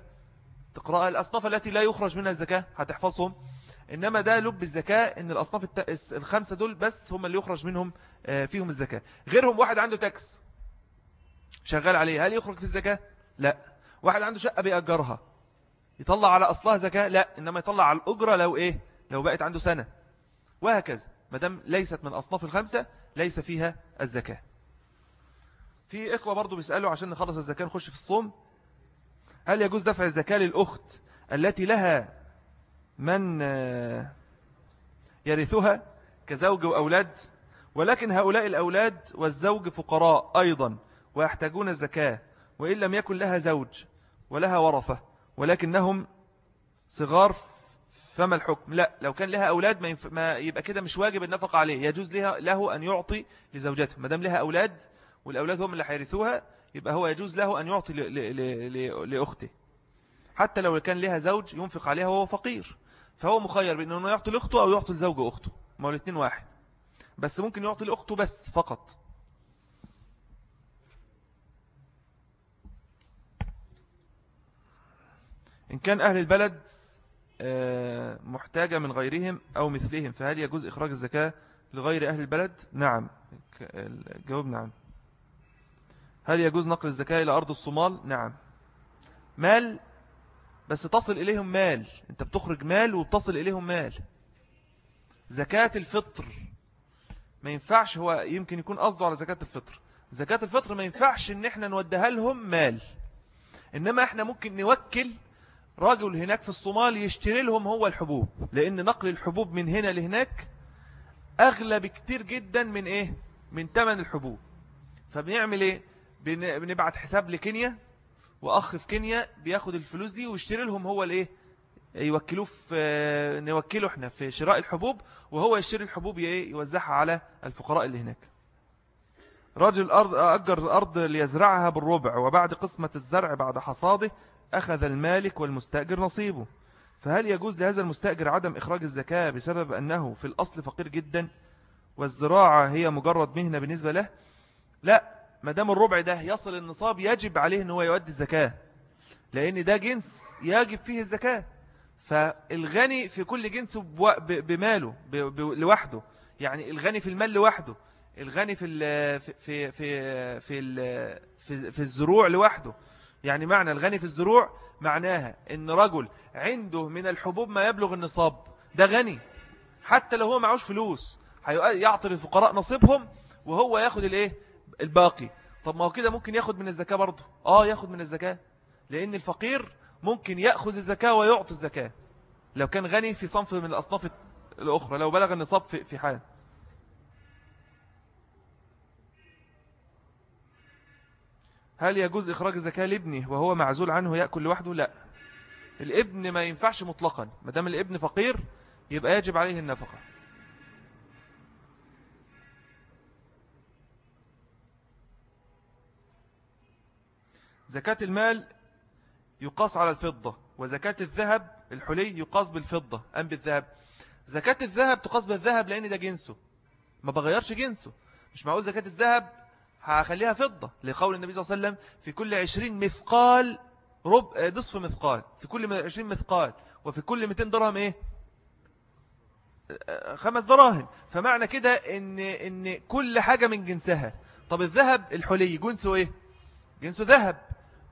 تقرأ الأصناف التي لا يخرج منها الزكاة هتحفظهم. إنما ده لب الزكاة إن الأصناف الخمسة دول بس هم اللي يخرج منهم آه، فيهم الزكاة. غيرهم واحد عنده تاكس. شغال عليه. هل يخرج في الزكاة؟ لا. واحد عنده شقة بيأجرها. يطلع على أصلها زكاة؟ لا إنما يطلع على الأجرة لو إيه؟ لو بقت عنده سنة. وهكذا مدام ليست من أصناف الخمسة ليس فيها الزكاة. في إخوة برضو بيسألوا عشان نخلص الزكاة نخش في الصوم. هل يجوز دفع الزكاة للأخت التي لها من يرثها كزوج وأولاد؟ ولكن هؤلاء الأولاد والزوج فقراء أيضا ويحتاجون الزكاة وإن لم يكن لها زوج ولها ورثة. ولكنهم صغار فما الحكم؟ لا لو كان لها أولاد ما, ينف... ما يبقى كده مش واجب النفقة عليه. يجوز لها له أن يعطي لزوجته. ما دام لها أولاد والأولاد هم اللي حيرثوها يبقى هو يجوز له أن يعطي ل... ل... ل... لأخته. حتى لو كان لها زوج ينفق عليها وهو فقير. فهو مخير بأنه يعطي لأخته أو يعطي لزوج أخته. ما هو الاثنين واحد. بس ممكن يعطي لأخته بس فقط. إن كان أهل البلد آه، محتاجة من غيرهم أو مثلهم فهل يجوز إخراج الزكاة لغير أهل البلد؟ نعم. الجواب نعم. هل يجوز نقل الزكاة إلى أرض الصومال؟ نعم. مال؟ بس تصل إليهم مال. أنت بتخرج مال وبتصل إليهم مال. زكاة الفطر. ما ينفعش هو يمكن يكون قصده على زكاة الفطر. زكاة الفطر ما ينفعش إن إحنا نوديها لهم مال. إنما إحنا ممكن نوكل راجل هناك في الصومال يشتري لهم هو الحبوب لأن نقل الحبوب من هنا لهناك أغلى بكتير جدا من إيه؟ من تمن الحبوب. فبنعمل إيه؟ بنبعت حساب لكينيا وأخ في كينيا بياخد الفلوس دي ويشتري لهم هو الإيه؟ يوكلوه في نوكله إحنا في شراء الحبوب وهو يشتري الحبوب يوزعها على الفقراء اللي هناك. رجل أرض أجر الأرض ليزرعها بالربع وبعد قسمة الزرع بعد حصاده أخذ المالك والمستأجر نصيبه. فهل يجوز لهذا المستأجر عدم إخراج الزكاة بسبب أنه في الأصل فقير جدا والزراعة هي مجرد مهنة بالنسبة له؟ لا ما دام الربع ده يصل النصاب يجب عليه أنه يؤدي الزكاة لأن ده جنس يجب فيه الزكاة. فالغني في كل جنس بماله لوحده. يعني الغني في المال لوحده الغني في في في في في, في الزروع لوحده. يعني معنى الغني في الزروع معناها إن رجل عنده من الحبوب ما يبلغ النصاب. ده غني. حتى لو هو معوش فلوس يعطي الفقراء نصيبهم وهو ياخد الإيه؟ الباقي. طب ما هو كده ممكن ياخد من الزكاة برضه. آه ياخد من الزكاة. لأن الفقير ممكن يأخذ الزكاة ويعطي الزكاة. لو كان غني في صنف من الأصناف الأخرى لو بلغ النصاب في حال. هل يجوز إخراج الزكاة لابنه وهو معزول عنه يأكل لوحده؟ لا. الابن ما ينفعش مطلقا. ما دام الابن فقير يبقى يجب عليه النفقة. زكاة المال يقاس على الفضة وزكاة الذهب الحلي يقاس بالفضة أم بالذهب؟ زكاة الذهب تقاس بالذهب لأن ده جنسه. ما بغيرش جنسه. مش معقول زكاة الذهب هخليها فضة لقول النبي صلى الله عليه وسلم في كل عشرين مثقال ربع نصف مثقال في كل عشرين مثقال وفي كل 200 درهم إيه؟ خمس دراهم. فمعنى كده إن, إن كل حاجة من جنسها. طب الذهب الحلي جنسه إيه؟ جنسه ذهب.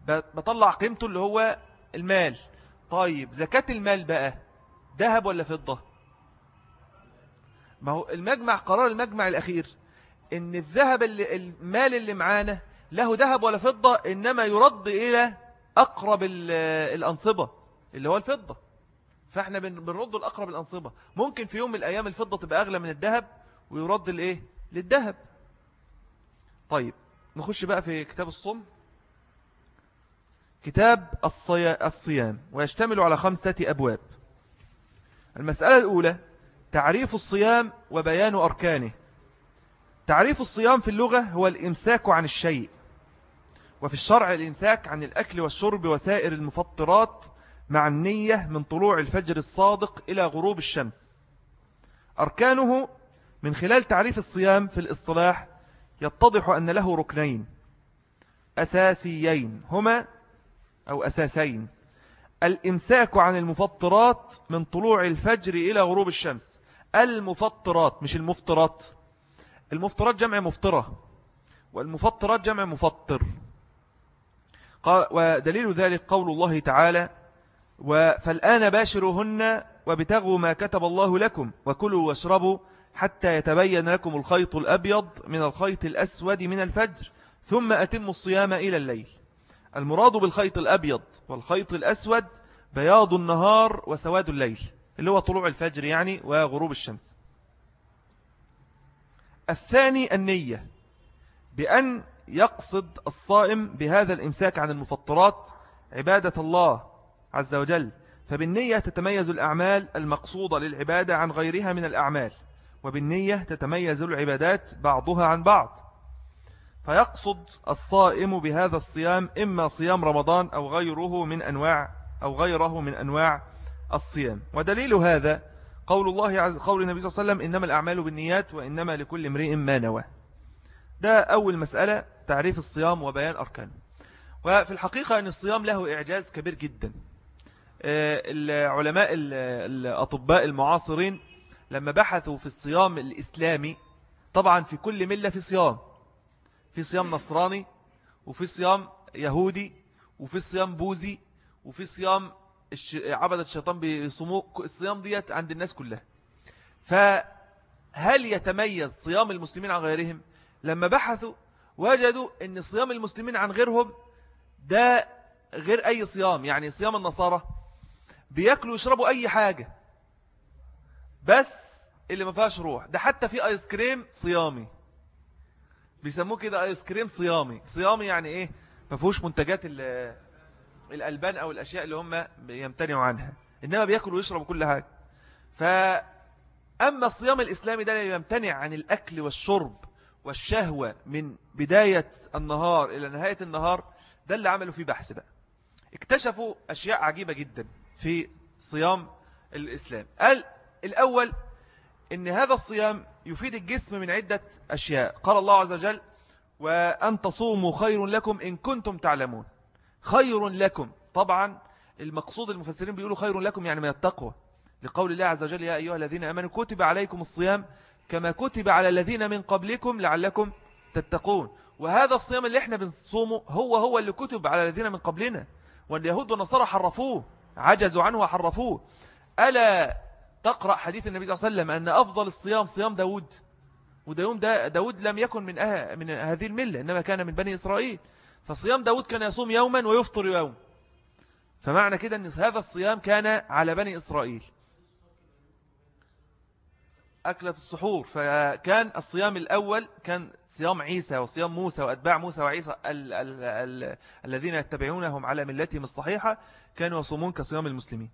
بطلع قيمته اللي هو المال. طيب زكاة المال بقى ذهب ولا فضة؟ ما هو المجمع قرار المجمع الأخير. إن الذهب اللي المال اللي معانا له ذهب ولا فضة إنما يرد إلى أقرب الأنصبة اللي هو الفضة. فإحنا بنرد الأقرب الأنصبة. ممكن في يوم من الأيام الفضة تبقى أغلى من الذهب ويرد الإيه للذهب. طيب نخش بقى في كتاب الصوم كتاب الصيام ويشتمل على خمسة أبواب. المسألة الأولى تعريف الصيام وبيان أركانه. تعريف الصيام في اللغة هو الإمساك عن الشيء وفي الشرع الإمساك عن الأكل والشرب وسائر المفطرات مع النية من طلوع الفجر الصادق إلى غروب الشمس. أركانه من خلال تعريف الصيام في الاصطلاح يتضح أن له ركنين أساسيين هما أو أساسين الإمساك عن المفطرات من طلوع الفجر إلى غروب الشمس. المفطرات مش المفطرات. المفطرات جمع مفطرة والمفطرات جمع مفطر. ودليل ذلك قول الله تعالى فالآن باشرهن وابتغوا ما كتب الله لكم وكلوا واشربوا حتى يتبين لكم الخيط الأبيض من الخيط الأسود من الفجر ثم أتموا الصيام إلى الليل. المراد بالخيط الأبيض والخيط الأسود بياض النهار وسواد الليل اللي هو طلوع الفجر يعني وغروب الشمس. الثاني النية بأن يقصد الصائم بهذا الإمساك عن المفطرات عبادة الله عز وجل. فبالنية تتميز الأعمال المقصودة للعبادة عن غيرها من الأعمال وبالنية تتميز العبادات بعضها عن بعض. فيقصد الصائم بهذا الصيام إما صيام رمضان أو غيره من أنواع أو غيره من أنواع الصيام. ودليل هذا قول الله عز قول النبي صلى الله عليه وسلم إنما الأعمال بالنيات وإنما لكل امرئ ما نوى. ده أول مسألة تعريف الصيام وبيان أركانه وفي الحقيقة أن الصيام له إعجاز كبير جدا. آه، العلماء الأطباء المعاصرين لما بحثوا في الصيام الإسلامي طبعا في كل ملة في صيام. في صيام نصراني وفي صيام يهودي وفي صيام بوذي وفي صيام عبدة الشيطان بيصوموا الصيام ديت عند الناس كلها. فهل يتميز صيام المسلمين عن غيرهم؟ لما بحثوا وجدوا إن صيام المسلمين عن غيرهم ده غير أي صيام يعني صيام النصارى. بياكلوا ويشربوا أي حاجة. بس اللي ما فيهاش روح. ده حتى في آيس كريم صيامي. بيسموه كده آيس كريم صيامي. صيامي يعني إيه؟ ما فيهوش منتجات الألبان أو الأشياء اللي هم يمتنعوا عنها إنما بيأكلوا ويشربوا كل حاجة. فأما الصيام الإسلامي ده يمتنع عن الأكل والشرب والشهوة من بداية النهار إلى نهاية النهار ده اللي عملوا فيه بحث بقى. اكتشفوا أشياء عجيبة جدا في صيام الإسلام. قال الأول إن هذا الصيام يفيد الجسم من عدة أشياء. قال الله عز وجل وأن تصوموا خير لكم إن كنتم تعلمون خير لكم. طبعا المقصود المفسرين بيقولوا خير لكم يعني من التقوى. لقول الله عز وجل يا أيها الذين أمنوا كتب عليكم الصيام كما كتب على الذين من قبلكم لعلكم تتقون. وهذا الصيام اللي إحنا بنصومه هو هو اللي كتب على الذين من قبلنا. واليهود والنصارى حرفوه عجزوا عنه وحرفوه. ألا تقرأ حديث النبي صلى الله عليه وسلم أن أفضل الصيام صيام داود. وداود دا داود لم يكن من, أه من هذه الملة إنما كان من بني إسرائيل. فصيام داود كان يصوم يوما ويفطر يوم فمعنى كده أن هذا الصيام كان على بني إسرائيل. أكلة السحور فكان الصيام الأول كان صيام عيسى وصيام موسى وأتباع موسى وعيسى ال ال ال الذين يتبعونهم على ملتهم الصحيحة كانوا يصومون كصيام المسلمين.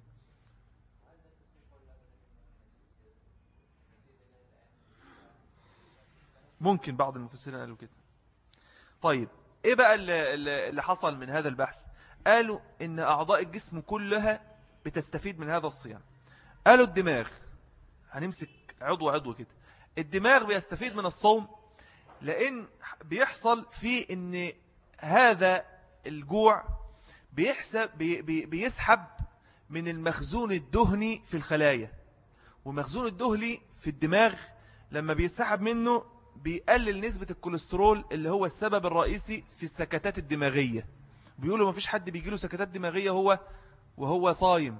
ممكن بعض المفسرين قالوا كده. طيب إيه بقى اللي حصل من هذا البحث؟ قالوا إن أعضاء الجسم كلها بتستفيد من هذا الصيام. قالوا الدماغ هنمسك عضو عضو كده الدماغ بيستفيد من الصوم لأن بيحصل في إن هذا الجوع بيحسب بي بي بيسحب من المخزون الدهني في الخلايا. ومخزون الدهني في الدماغ لما بيتسحب منه بيقلل نسبة الكوليسترول اللي هو السبب الرئيسي في السكتات الدماغية. بيقولوا ما فيش حد بيجيله سكتات دماغية هو وهو صايم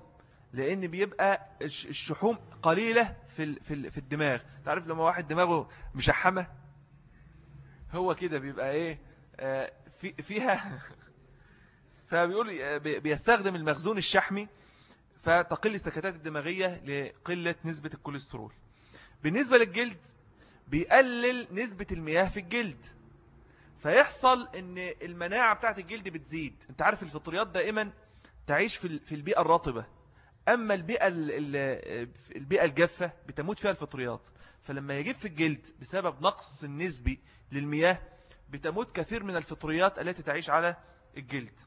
لأن بيبقى الشحوم قليلة في في الدماغ. تعرف لما واحد دماغه مشحمة هو كده بيبقى إيه آه، في فيها <laughs> فبيقول آه، بيستخدم المخزون الشحمي فتقل السكتات الدماغية لقلة نسبة الكوليسترول. بالنسبة للجلد بيقلل نسبة المياه في الجلد. فيحصل إن المناعة بتاعت الجلد بتزيد. أنت عارف الفطريات دائما تعيش في البيئة الرطبة. أما البيئة البيئة الجافة بتموت فيها الفطريات. فلما يجف الجلد بسبب نقص النسبي للمياه بتموت كثير من الفطريات التي تعيش على الجلد.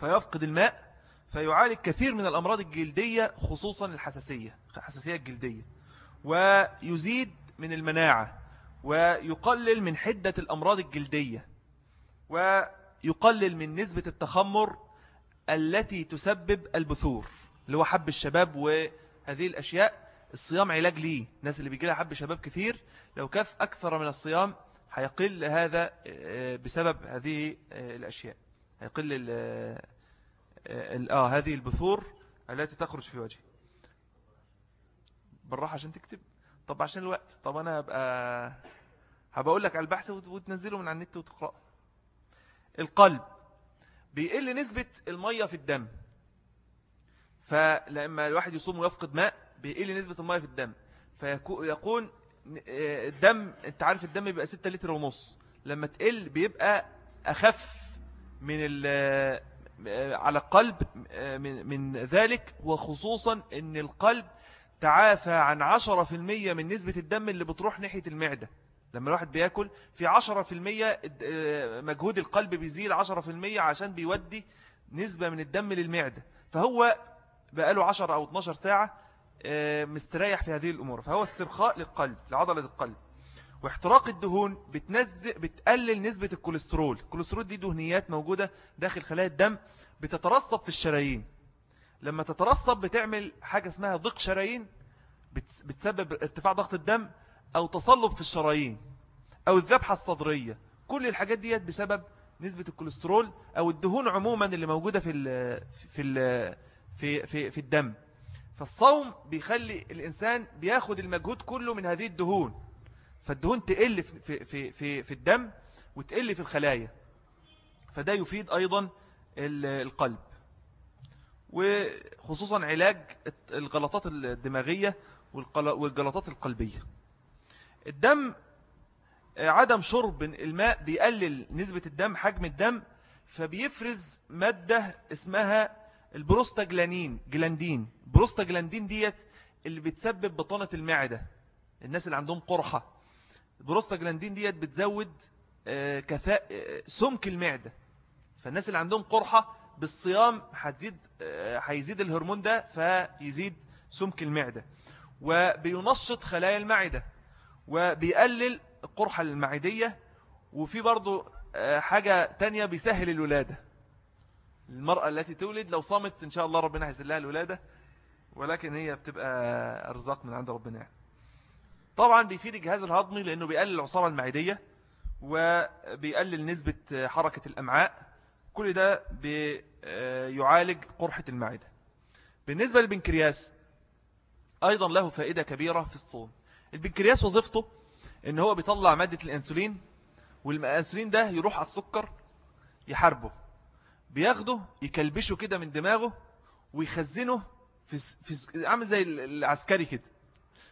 فيفقد الماء فيعالج كثير من الأمراض الجلدية خصوصا الحساسية الحساسية الجلدية. ويزيد من المناعة ويقلل من حدة الأمراض الجلدية ويقلل من نسبة التخمر التي تسبب البثور اللي هو حب الشباب وهذه الأشياء. الصيام علاج ليه؟ الناس اللي بيجي لها حب شباب كثير لو كث أكثر من الصيام هيقل هذا آه، بسبب هذه آه، الأشياء. هيقل آه،, آه هذه البثور التي تخرج في وجهه. بالراحة عشان تكتب. طب عشان الوقت. طب أنا هبقى هبقول لك على البحث وتنزله من على النت وتقرأه. القلب بيقل نسبة المية في الدم. فلما الواحد يصوم ويفقد ماء بيقل نسبة المية في الدم. فيكون الدم أنت عارف الدم بيبقى 6 لتر ونص. لما تقل بيبقى أخف من على القلب من, من ذلك وخصوصا إن القلب تعافى عن 10% من نسبة الدم اللي بتروح ناحية المعدة. لما الواحد بياكل في 10% مجهود القلب بيزيد 10% عشان بيودي نسبة من الدم للمعدة. فهو بقاله 10 أو 12 ساعة آه، مستريح في هذه الأمور. فهو استرخاء للقلب لعضلة القلب. واحتراق الدهون بتنزل بتقلل نسبة الكوليسترول. الكوليسترول دي دهنيات موجودة داخل خلايا الدم بتترسب في الشرايين. لما تترسب بتعمل حاجة اسمها ضيق شرايين بتسبب ارتفاع ضغط الدم أو تصلب في الشرايين أو الذبحة الصدرية. كل الحاجات ديت بسبب نسبة الكوليسترول أو الدهون عموما اللي موجودة في ال في ال في في في الدم. فالصوم بيخلي الإنسان بياخد المجهود كله من هذه الدهون. فالدهون تقل في, في, في, في الدم وتقل في الخلايا. فده يفيد أيضا القلب. وخصوصا علاج الغلطات الدماغية والجلطات القلبية. الدم عدم شرب الماء بيقلل نسبة الدم حجم الدم فبيفرز مادة اسمها البروستاجلانين جلاندين. بروستاجلاندين ديت اللي بتسبب بطانة المعدة الناس اللي عندهم قرحة. البروستاجلاندين ديت بتزود آه، كثاء آه، سمك المعدة فالناس اللي عندهم قرحة بالصيام هتزيد آه، هيزيد الهرمون ده فيزيد سمك المعدة وبينشط خلايا المعدة وبيقلل القرحة المعدية وفي برضو حاجة تانية بيسهل الولادة المرأة التي تولد لو صامت إن شاء الله ربنا هيسلها لها الولادة ولكن هي بتبقى أرزاق من عند ربنا يعني. طبعا بيفيد الجهاز الهضمي لأنه بيقلل العصارة المعدية وبيقلل نسبة حركة الأمعاء كل ده بيعالج قرحة المعدة. بالنسبة للبنكرياس أيضا له فائدة كبيرة في الصوم. البنكرياس وظيفته إن هو بيطلع مادة الأنسولين والأنسولين ده يروح على السكر يحاربه. بياخده يكلبشه كده من دماغه ويخزنه في, في عامل زي العسكري كده.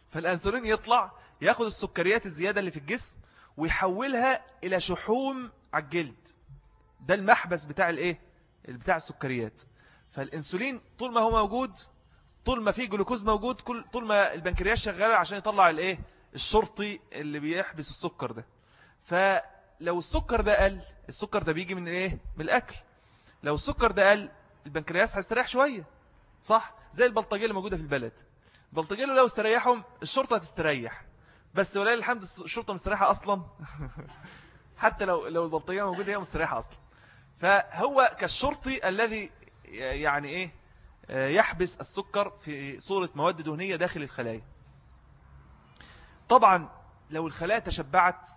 فالأنسولين يطلع ياخد السكريات الزيادة اللي في الجسم ويحولها إلى شحوم على الجلد. ده المحبس بتاع الايه؟ بتاع السكريات. فالإنسولين طول ما هو موجود طول ما فيه جلوكوز موجود كل طول ما البنكرياس شغالة عشان يطلع الايه؟ الشرطي اللي بيحبس السكر ده. فلو السكر ده قل السكر ده بيجي من إيه؟ من الأكل. لو السكر ده قل البنكرياس هيستريح شوية. صح؟ زي البلطجية اللي موجودة في البلد. البلطجية لو استريحهم الشرطة هتستريح. بس ولله الحمد الشرطة مستريحة أصلا. <laughs> حتى لو لو البلطجية موجودة هي مستريحة أصلا. فهو كالشرطي الذي يعني إيه؟ يحبس السكر في صورة مواد دهنية داخل الخلايا. طبعا لو الخلايا تشبعت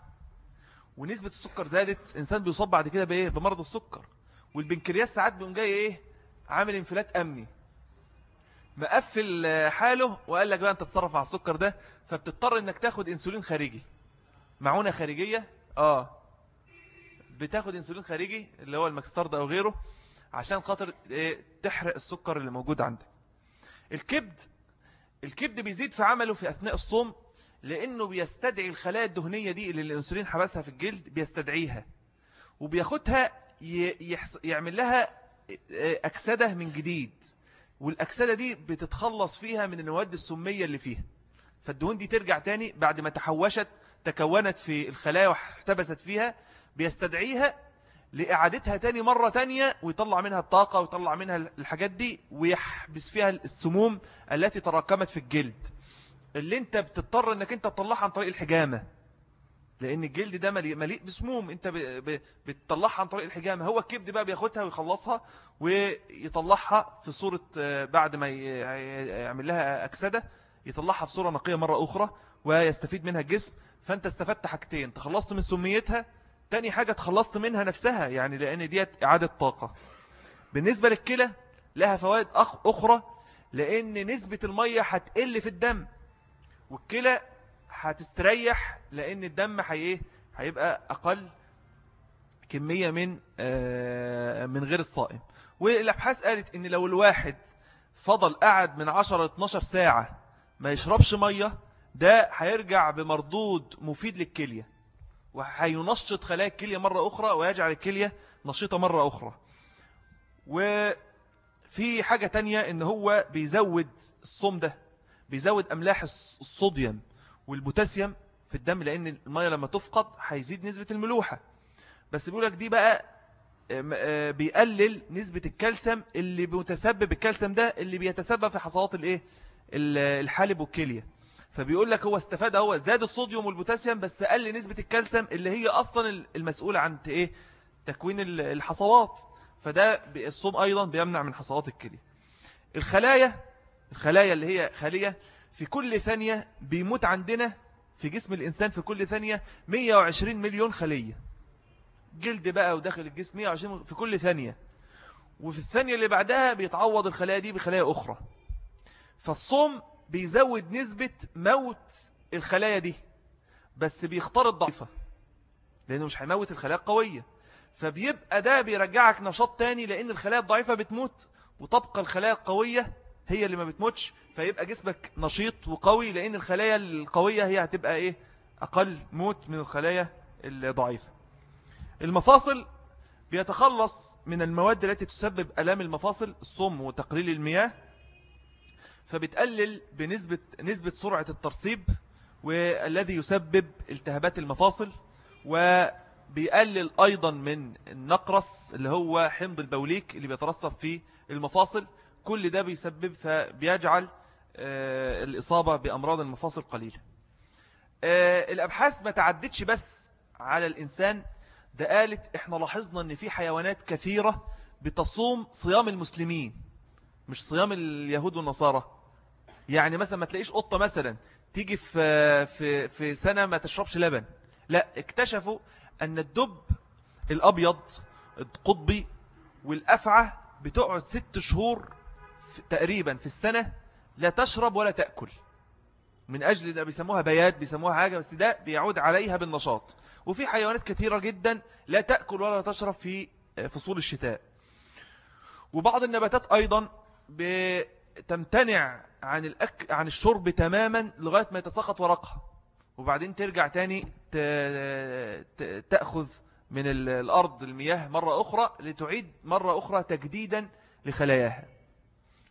ونسبة السكر زادت إنسان بيصاب بعد كده بإيه؟ بمرض السكر. والبنكرياس ساعات بيقوم جاي إيه؟ عامل انفلات أمني. مقفل حاله وقال لك بقى أنت تتصرف على السكر ده فبتضطر إنك تاخد إنسولين خارجي. معونة خارجية؟ آه. بتاخد إنسولين خارجي اللي هو المكسترد أو غيره عشان خاطر إيه تحرق السكر اللي موجود عندك. الكبد الكبد بيزيد في عمله في أثناء الصوم لأنه بيستدعي الخلايا الدهنية دي اللي الأنسولين حبسها في الجلد بيستدعيها. وبياخدها يعمل لها آه، أكسدة من جديد. والأكسدة دي بتتخلص فيها من المواد السمية اللي فيها. فالدهون دي ترجع تاني بعد ما تحوشت تكونت في الخلايا واحتبست فيها بيستدعيها لإعادتها تاني مرة تانية ويطلع منها الطاقة ويطلع منها الحاجات دي ويحبس فيها السموم التي تراكمت في الجلد. اللي انت بتضطر انك انت تطلعها عن طريق الحجامة. لأن الجلد ده مليء, مليء بسموم. انت بتطلعها عن طريق الحجامة. هو الكبد بقى بياخدها ويخلصها ويطلعها في صورة آه، بعد ما يعمل لها أكسدة يطلعها في صورة نقية مرة أخرى ويستفيد منها الجسم فأنت استفدت حاجتين. تخلصت من سميتها تاني حاجة تخلصت منها نفسها يعني لأن ديت إعادة طاقة. بالنسبة للكلى لها فوائد أخرى لأن نسبة المية هتقل في الدم والكلى هتستريح لأن الدم هي هيبقى أقل كمية من آه، من غير الصائم. والأبحاث قالت إن لو الواحد فضل قعد من 10 ل 12 ساعة ما يشربش مية ده هيرجع بمردود مفيد للكلية. وهينشط خلايا الكلية مرة أخرى ويجعل الكلية نشيطة مرة أخرى. وفي حاجة تانية إن هو بيزود الصوم ده بيزود أملاح الصوديوم والبوتاسيوم في الدم لأن المية لما تفقد هيزيد نسبة الملوحة. بس بيقولك دي بقى بيقلل نسبة الكالسيوم اللي بيتسبب الكالسيوم ده اللي بيتسبب في حصوات الإيه؟ الحالب والكلية. فبيقول لك هو استفاد هو زاد الصوديوم والبوتاسيوم بس قل نسبة الكالسيوم اللي هي أصلا المسؤولة عن إيه؟ تكوين الحصوات. فده الصوم أيضا بيمنع من حصوات الكلية الخلايا الخلايا اللي هي خلية في كل ثانية بيموت عندنا في جسم الإنسان في كل ثانية 120 مليون خلية. جلد بقى وداخل الجسم 120 في كل ثانية. وفي الثانية اللي بعدها بيتعوض الخلايا دي بخلايا أخرى. فالصوم بيزود نسبة موت الخلايا دي بس بيختار الضعيفة لأنه مش هيموت الخلايا القوية. فبيبقى ده بيرجعك نشاط تاني لأن الخلايا الضعيفة بتموت وتبقى الخلايا القوية هي اللي ما بتموتش. فيبقى جسمك نشيط وقوي لأن الخلايا القوية هي هتبقى إيه؟ أقل موت من الخلايا الضعيفة. المفاصل بيتخلص من المواد التي تسبب ألام المفاصل الصم وتقليل المياه. فبتقلل بنسبة نسبة سرعة الترسيب والذي يسبب التهابات المفاصل وبيقلل أيضا من النقرس اللي هو حمض البوليك اللي بيترسب في المفاصل. كل ده بيسبب فبيجعل آه، الإصابة بأمراض المفاصل قليلة. آه، الأبحاث ما تعدتش بس على الإنسان ده قالت إحنا لاحظنا أن في حيوانات كثيرة بتصوم صيام المسلمين. مش صيام اليهود والنصارى. يعني مثلا ما تلاقيش قطة مثلا تيجي في, في, في سنة ما تشربش لبن. لا اكتشفوا أن الدب الأبيض القطبي والأفعى بتقعد ست شهور تقريبا في السنة لا تشرب ولا تأكل. من أجل ده بيسموها بيات بيسموها حاجة بس ده بيعود عليها بالنشاط. وفي حيوانات كثيرة جدا لا تأكل ولا تشرب في فصول الشتاء. وبعض النباتات أيضا بتمتنع عن الأك... عن الشرب تماما لغاية ما يتساقط ورقها. وبعدين ترجع تاني ت... تأخذ من الأرض المياه مرة أخرى لتعيد مرة أخرى تجديدا لخلاياها.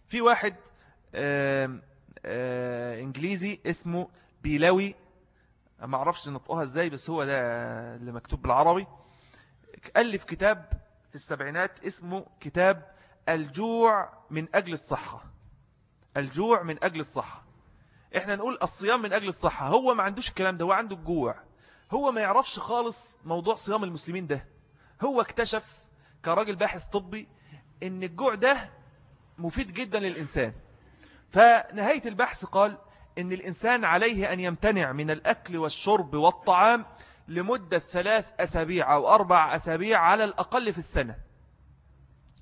في واحد آه آه إنجليزي اسمه بيلاوي. ما أعرفش نطقها إزاي بس هو ده اللي مكتوب بالعربي. ألف كتاب في السبعينات اسمه كتاب الجوع من أجل الصحة. الجوع من أجل الصحة. إحنا نقول الصيام من أجل الصحة. هو ما عندوش الكلام ده هو عنده الجوع. هو ما يعرفش خالص موضوع صيام المسلمين ده. هو اكتشف كراجل باحث طبي إن الجوع ده مفيد جدا للإنسان. فنهاية البحث قال إن الإنسان عليه أن يمتنع من الأكل والشرب والطعام لمدة ثلاث أسابيع أو أربع أسابيع على الأقل في السنة.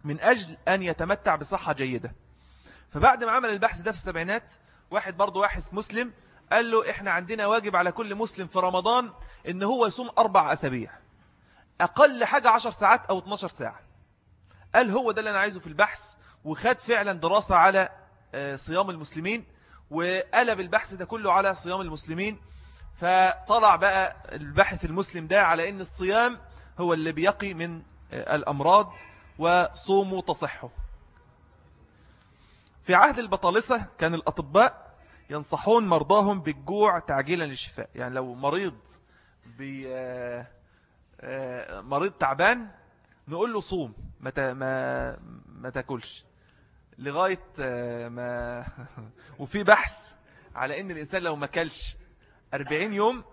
من أجل أن يتمتع بصحة جيدة. فبعد ما عمل البحث ده في السبعينات واحد برضو واحد مسلم قال له إحنا عندنا واجب على كل مسلم في رمضان إن هو يصوم أربع أسابيع. أقل حاجة عشر ساعات أو 12 ساعة. قال هو ده اللي أنا عايزه في البحث وخد فعلا دراسة على آه، صيام المسلمين وقلب البحث ده كله على صيام المسلمين. فطلع بقى البحث المسلم ده على أن الصيام هو اللي بيقي من آه، الأمراض. وصوموا تصحوا. في عهد البطالسة كان الأطباء ينصحون مرضاهم بالجوع تعجيلا للشفاء. يعني لو مريض بي آه، مريض تعبان نقول له صوم ما ما ما تاكلش. لغاية آه، ما <laughs> وفي بحث على إن الإنسان لو ما كلش 40 يوم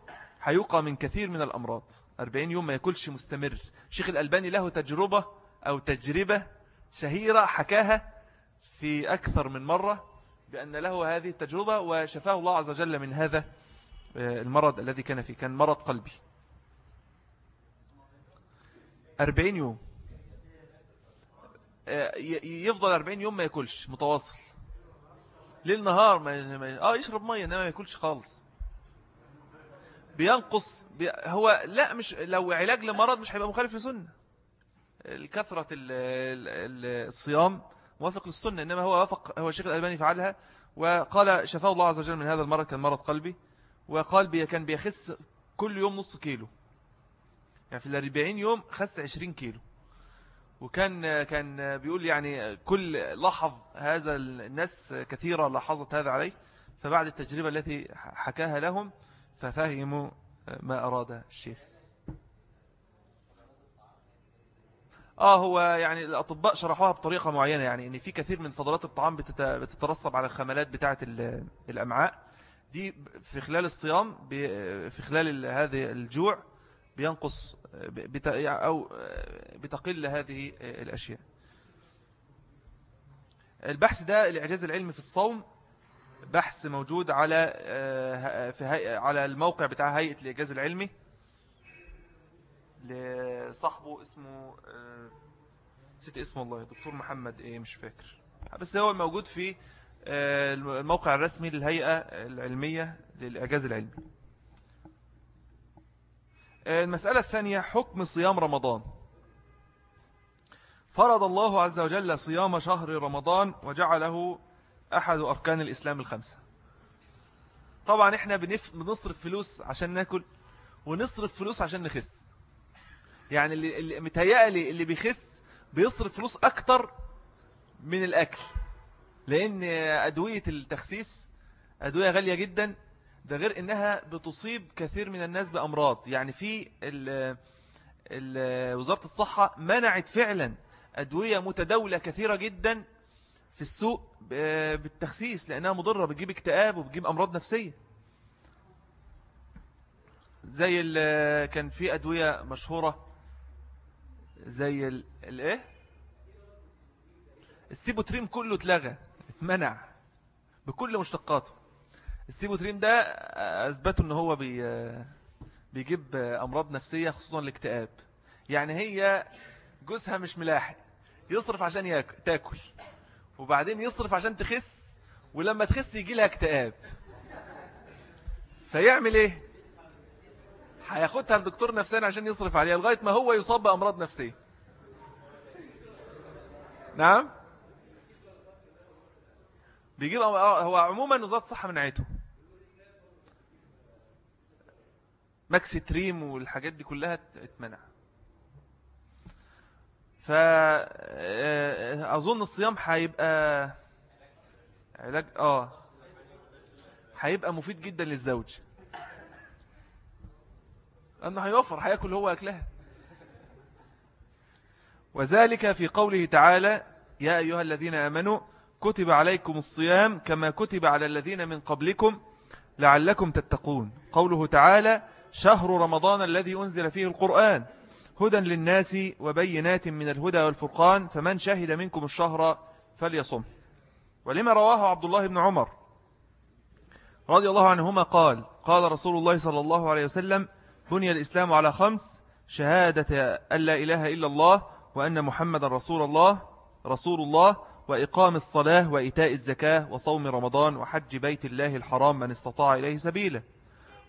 هيوقع من كثير من الأمراض. 40 يوم ما ياكلش مستمر. شيخ الألباني له تجربة أو تجربة شهيرة حكاها في أكثر من مرة بأن له هذه التجربة وشفاه الله عز وجل من هذا آه، المرض الذي كان فيه كان مرض قلبي. 40 يوم. آه، يفضل 40 يوم ما ياكلش متواصل. ليل نهار ما, آه يشرب مية إنما ما ياكلش خالص. بينقص بي... هو لا مش لو علاج لمرض مش هيبقى مخالف لسنة. الكثرة الصيام موافق للسنة إنما هو وافق هو الشيخ الألباني فعلها وقال شفاه الله عز وجل من هذا المرض كان مرض قلبي وقال بي كان بيخس كل يوم نص كيلو. يعني في الأربعين يوم خس عشرين كيلو. وكان كان بيقول يعني كل لاحظ هذا الناس كثيرة لاحظت هذا عليه فبعد التجربة التي حكاها لهم ففهموا ما أراد الشيخ. آه هو يعني الأطباء شرحوها بطريقة معينة يعني إن في كثير من فضلات الطعام بتترصب على الخملات بتاعة الأمعاء. دي في خلال الصيام في خلال هذه الجوع بينقص أو بتقل هذه الأشياء. البحث ده الإعجاز العلمي في الصوم بحث موجود على في على الموقع بتاع هيئة الإعجاز العلمي. لصاحبه اسمه نسيت اسمه والله دكتور محمد إيه مش فاكر. بس هو موجود في الموقع الرسمي للهيئة العلمية للإعجاز العلمي. المسألة الثانية حكم صيام رمضان. فرض الله عز وجل صيام شهر رمضان وجعله أحد أركان الإسلام الخمسة. طبعا إحنا بنصرف فلوس عشان ناكل ونصرف فلوس عشان نخس. يعني اللي, اللي متهيألي اللي بيخس بيصرف فلوس أكتر من الأكل. لأن أدوية التخسيس أدوية غالية جدا ده غير إنها بتصيب كثير من الناس بأمراض. يعني في ال ال وزارة الصحة منعت فعلا أدوية متداولة كثيرة جدا في السوق بالتخسيس لأنها مضرة بتجيب اكتئاب وبتجيب أمراض نفسية. زي كان في أدوية مشهورة زي الايه السيبوتريم كله اتلغى اتمنع بكل مشتقاته. السيبوترين ده أثبتوا أنه هو بي بيجيب أمراض نفسية خصوصا الاكتئاب. يعني هي جوزها مش ملاحق يصرف عشان ياكل تاكل وبعدين يصرف عشان تخس ولما تخس يجي لها اكتئاب. فيعمل إيه؟ هياخدها لدكتور نفساني عشان يصرف عليها لغاية ما هو يصاب بأمراض نفسية. نعم؟ بيجيب هو عموما وزارة الصحة منعته ماكسي تريم والحاجات دي كلها اتمنع. فأظن الصيام هيبقى علاج آه هيبقى مفيد جدا للزوج. أنه هيوفر هياكل هو أكلها. وذلك في قوله تعالى يا أيها الذين آمنوا كتب عليكم الصيام كما كتب على الذين من قبلكم لعلكم تتقون. قوله تعالى شهر رمضان الذي أنزل فيه القرآن. هدى للناس وبينات من الهدى والفرقان فمن شهد منكم الشهر فليصم. ولما رواه عبد الله بن عمر رضي الله عنهما قال قال رسول الله صلى الله عليه وسلم بني الإسلام على خمس شهادة أن لا إله إلا الله وأن محمد رسول الله رسول الله وإقام الصلاة وإيتاء الزكاة وصوم رمضان وحج بيت الله الحرام من استطاع إليه سبيلا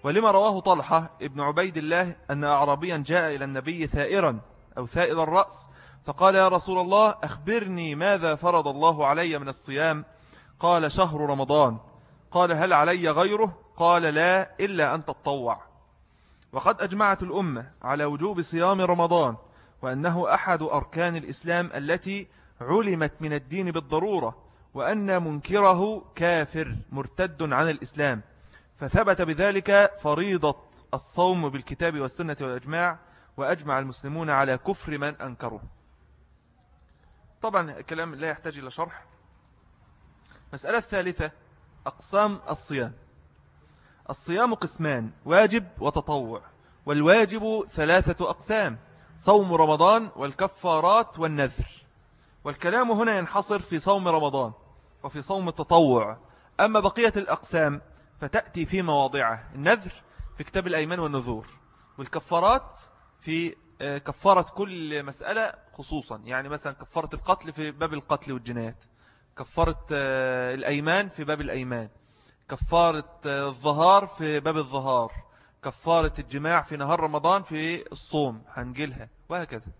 ولما رواه طلحة ابن عبيد الله أن أعرابيا جاء إلى النبي ثائرا أو ثائر الرأس فقال يا رسول الله أخبرني ماذا فرض الله علي من الصيام؟ قال شهر رمضان. قال هل علي غيره؟ قال لا إلا أن تطوع. وقد أجمعت الأمة على وجوب صيام رمضان وأنه أحد أركان الإسلام التي علمت من الدين بالضرورة وأن منكره كافر مرتد عن الإسلام. فثبت بذلك فريضة الصوم بالكتاب والسنة والأجماع وأجمع المسلمون على كفر من أنكره. طبعا الكلام لا يحتاج إلى شرح. مسألة الثالثة أقسام الصيام. الصيام قسمان واجب وتطوع. والواجب ثلاثة أقسام صوم رمضان والكفارات والنذر. والكلام هنا ينحصر في صوم رمضان وفي صوم التطوع. أما بقية الأقسام فتأتي في مواضعه. النذر في كتاب الأيمان والنذور والكفارات في آه، كفارة كل مسألة خصوصا. يعني مثلا كفارة القتل في باب القتل والجنايات كفارة آه، الأيمان في باب الأيمان. كفارة الظهار في باب الظهار كفارة الجماع في نهار رمضان في الصوم هنجلها وهكذا.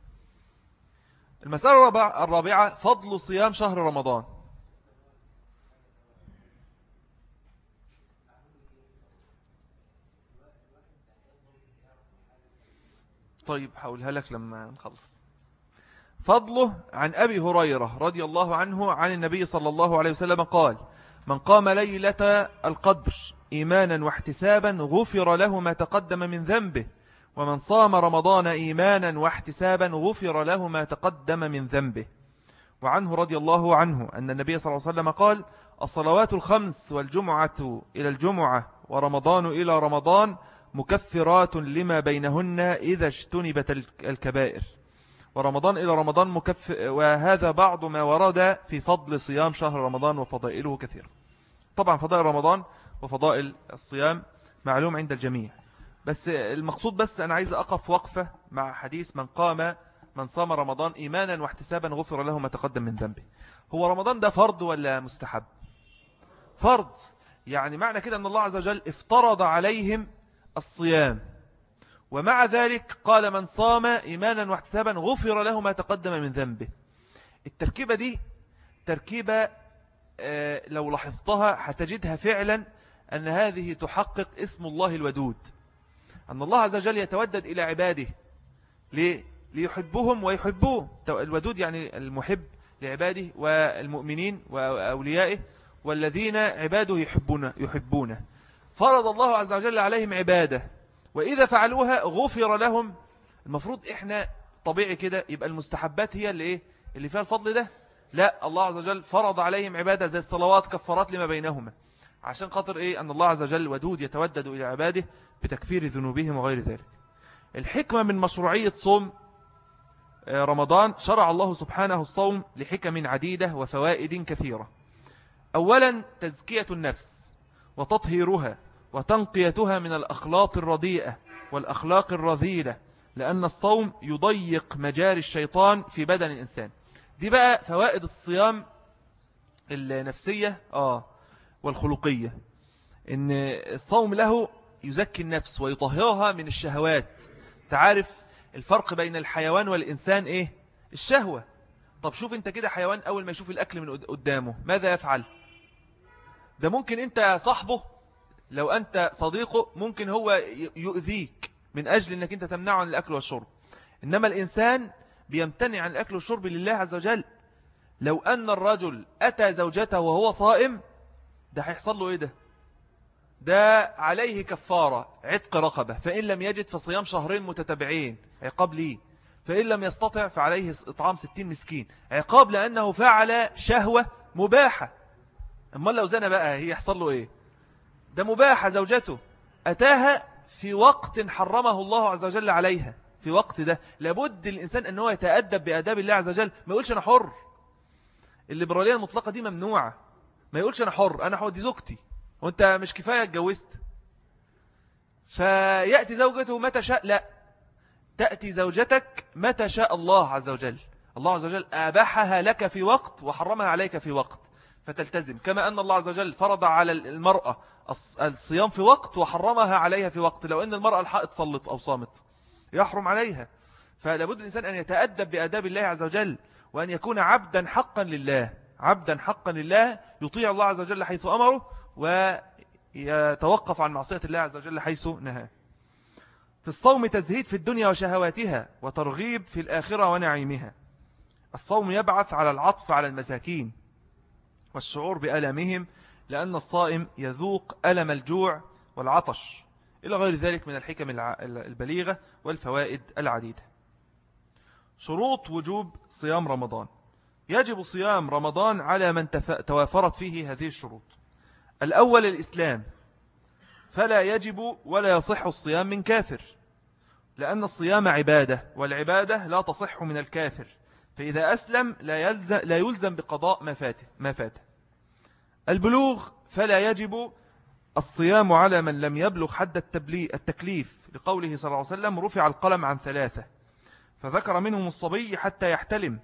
المسألة الرابعة فضل صيام شهر رمضان. طيب حولها لك لما نخلص. فضله عن أبي هريرة رضي الله عنه عن النبي صلى الله عليه وسلم قال من قام ليلة القدر إيمانا واحتسابا غفر له ما تقدم من ذنبه ومن صام رمضان إيمانا واحتسابا غفر له ما تقدم من ذنبه. وعنه رضي الله عنه أن النبي صلى الله عليه وسلم قال الصلوات الخمس والجمعة إلى الجمعة ورمضان إلى رمضان مكفرات لما بينهن إذا اجتنبت الكبائر. ورمضان إلى رمضان مكف وهذا بعض ما ورد في فضل صيام شهر رمضان وفضائله كثير طبعا فضائل رمضان وفضائل الصيام معلوم عند الجميع. بس المقصود بس أنا عايز أقف وقفة مع حديث من قام من صام رمضان إيمانا واحتسابا غفر له ما تقدم من ذنبه. هو رمضان ده فرض ولا مستحب؟ فرض. يعني معنى كده أن الله عز وجل افترض عليهم الصيام. ومع ذلك قال من صام إيمانا واحتسابا غفر له ما تقدم من ذنبه. التركيبة دي تركيبة لو لاحظتها هتجدها فعلا أن هذه تحقق اسم الله الودود. أن الله عز وجل يتودد إلى عباده ليه؟ ليحبهم ويحبوه. الودود يعني المحب لعباده والمؤمنين وأوليائه والذين عباده يحبونه, يحبونه. فرض الله عز وجل عليهم عبادة وإذا فعلوها غفر لهم. المفروض إحنا طبيعي كده يبقى المستحبات هي اللي إيه؟ اللي فيها الفضل ده. لا الله عز وجل فرض عليهم عبادة زي الصلوات كفرات لما بينهما. عشان خاطر إيه؟ أن الله عز وجل ودود يتودد إلى عباده بتكفير ذنوبهم وغير ذلك. الحكمة من مشروعية صوم آه، رمضان شرع الله سبحانه الصوم لحكم عديدة وفوائد كثيرة. أولا تزكية النفس وتطهيرها وتنقيتها من الأخلاق الرديئة والأخلاق الرذيلة لأن الصوم يضيق مجاري الشيطان في بدن الإنسان. دي بقى فوائد الصيام النفسية آه والخلقية. إن الصوم له يزكي النفس ويطهرها من الشهوات. تعرف الفرق بين الحيوان والإنسان إيه؟ الشهوة. طب شوف أنت كده حيوان أول ما يشوف الأكل من قدامه ماذا يفعل؟ ده ممكن أنت صاحبه لو أنت صديقه ممكن هو يؤذيك من أجل أنك أنت تمنعه عن الأكل والشرب. إنما الإنسان بيمتنع عن الأكل والشرب لله عز وجل. لو أن الرجل أتى زوجته وهو صائم ده هيحصل له إيه ده؟ ده عليه كفارة عتق رقبة. فإن لم يجد فصيام شهرين متتبعين عقاب ليه؟ فإن لم يستطع فعليه إطعام ستين مسكين عقاب لأنه فعل شهوة مباحة. أما لو زنى بقى يحصل له إيه؟ ده مباحة زوجته. أتاها في وقت حرمه الله عز وجل عليها. في وقت ده لابد الإنسان أنه يتأدب بأداب الله عز وجل. ما يقولش أنا حر. الليبرالية المطلقة دي ممنوعة. ما يقولش أنا حر أنا حر دي زوجتي. وأنت مش كفاية اتجوزت. فيأتي زوجته متى شاء لا. تأتي زوجتك متى شاء الله عز وجل. الله عز وجل أباحها لك في وقت وحرمها عليك في وقت. فتلتزم. كما أن الله عز وجل فرض على المرأة الصيام في وقت وحرمها عليها في وقت. لو أن المرأة الحائط صلت أو صامت. يحرم عليها. فلابد الإنسان أن يتأدب بأداب الله عز وجل وأن يكون عبدا حقا لله. عبدا حقا لله يطيع الله عز وجل حيث أمره ويتوقف عن معصية الله عز وجل حيث نهاه في الصوم تزهيد في الدنيا وشهواتها وترغيب في الآخرة ونعيمها. الصوم يبعث على العطف على المساكين والشعور بألمهم لأن الصائم يذوق ألم الجوع والعطش. إلى غير ذلك من الحكم البليغة والفوائد العديدة. شروط وجوب صيام رمضان. يجب صيام رمضان على من توافرت فيه هذه الشروط. الأول الإسلام. فلا يجب ولا يصح الصيام من كافر لأن الصيام عبادة والعبادة لا تصح من الكافر. فإذا أسلم لا يلزم, لا يلزم بقضاء ما فاته, ما فاته البلوغ. فلا يجب الصيام على من لم يبلغ حد التكليف. لقوله صلى الله عليه وسلم رفع القلم عن ثلاثة. فذكر منهم الصبي حتى يحتلم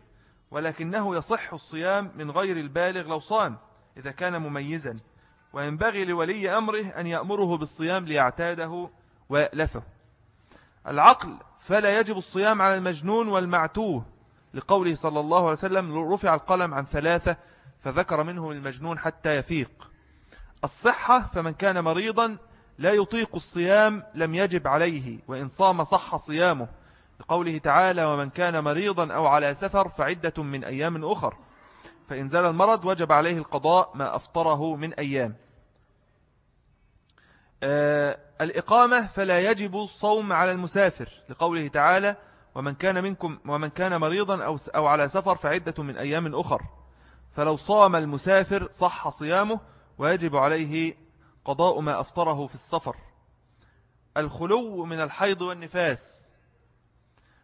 ولكنه يصح الصيام من غير البالغ لو صام إذا كان مميزا. وينبغي لولي أمره أن يأمره بالصيام ليعتاده ويألفه. العقل فلا يجب الصيام على المجنون والمعتوه. لقوله صلى الله عليه وسلم رفع القلم عن ثلاثة فذكر منهم المجنون حتى يفيق. الصحة فمن كان مريضا لا يطيق الصيام لم يجب عليه وإن صام صح صيامه. لقوله تعالى ومن كان مريضا أو على سفر فعدة من أيام أخر. فإن زال المرض وجب عليه القضاء ما أفطره من أيام. آه الإقامة فلا يجب الصوم على المسافر. لقوله تعالى ومن كان منكم ومن كان مريضا أو, أو على سفر فعدة من أيام أخر. فلو صام المسافر صح صيامه ويجب عليه قضاء ما أفطره في السفر. الخلو من الحيض والنفاس.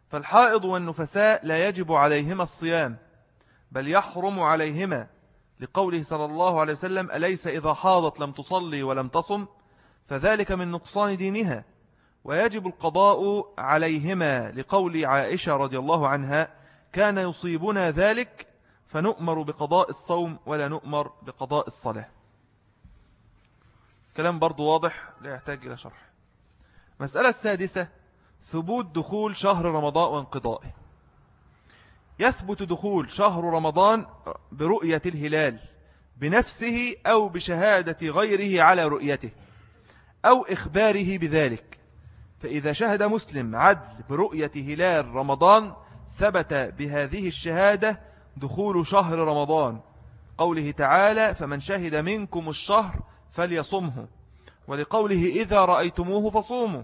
فالحائض والنفساء لا يجب عليهما الصيام بل يحرم عليهما. لقوله صلى الله عليه وسلم أليس إذا حاضت لم تصلي ولم تصم؟ فذلك من نقصان دينها. ويجب القضاء عليهما. لقول عائشة رضي الله عنها كان يصيبنا ذلك فنؤمر بقضاء الصوم ولا نؤمر بقضاء الصلاة. كلام برضو واضح لا يحتاج إلى شرح. مسألة السادسة ثبوت دخول شهر رمضان وانقضائه. يثبت دخول شهر رمضان برؤية الهلال بنفسه أو بشهادة غيره على رؤيته أو إخباره بذلك. فإذا شهد مسلم عدل برؤية هلال رمضان ثبت بهذه الشهادة دخول شهر رمضان. قوله تعالى فمن شهد منكم الشهر فليصمه. ولقوله إذا رأيتموه فصوموا.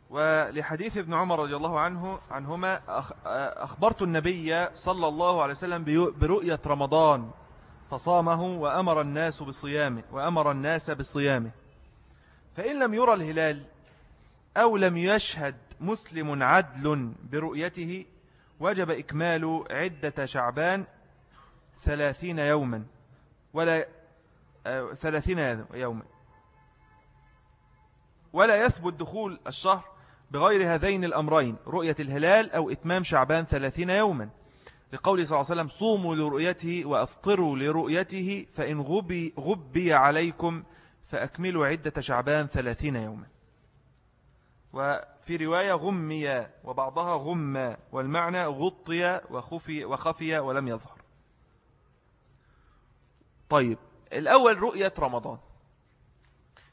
ولحديث ابن عمر رضي الله عنه عنهما أخبرت النبي صلى الله عليه وسلم برؤية رمضان فصامه وأمر الناس بصيامه وأمر الناس بصيامه. فإن لم يرى الهلال أو لم يشهد مسلم عدل برؤيته وجب إكمال عدة شعبان ثلاثين يوما ولا ثلاثين يوما. ولا يثبت دخول الشهر بغير هذين الأمرين رؤية الهلال أو إتمام شعبان ثلاثين يوما. لقول صلى الله عليه وسلم صوموا لرؤيته وأفطروا لرؤيته فإن غبي, غبي عليكم فأكملوا عدة شعبان ثلاثين يوما. وفي رواية غمي وبعضها غم والمعنى غطي وخفي, وخفي ولم يظهر. طيب الأول رؤية رمضان.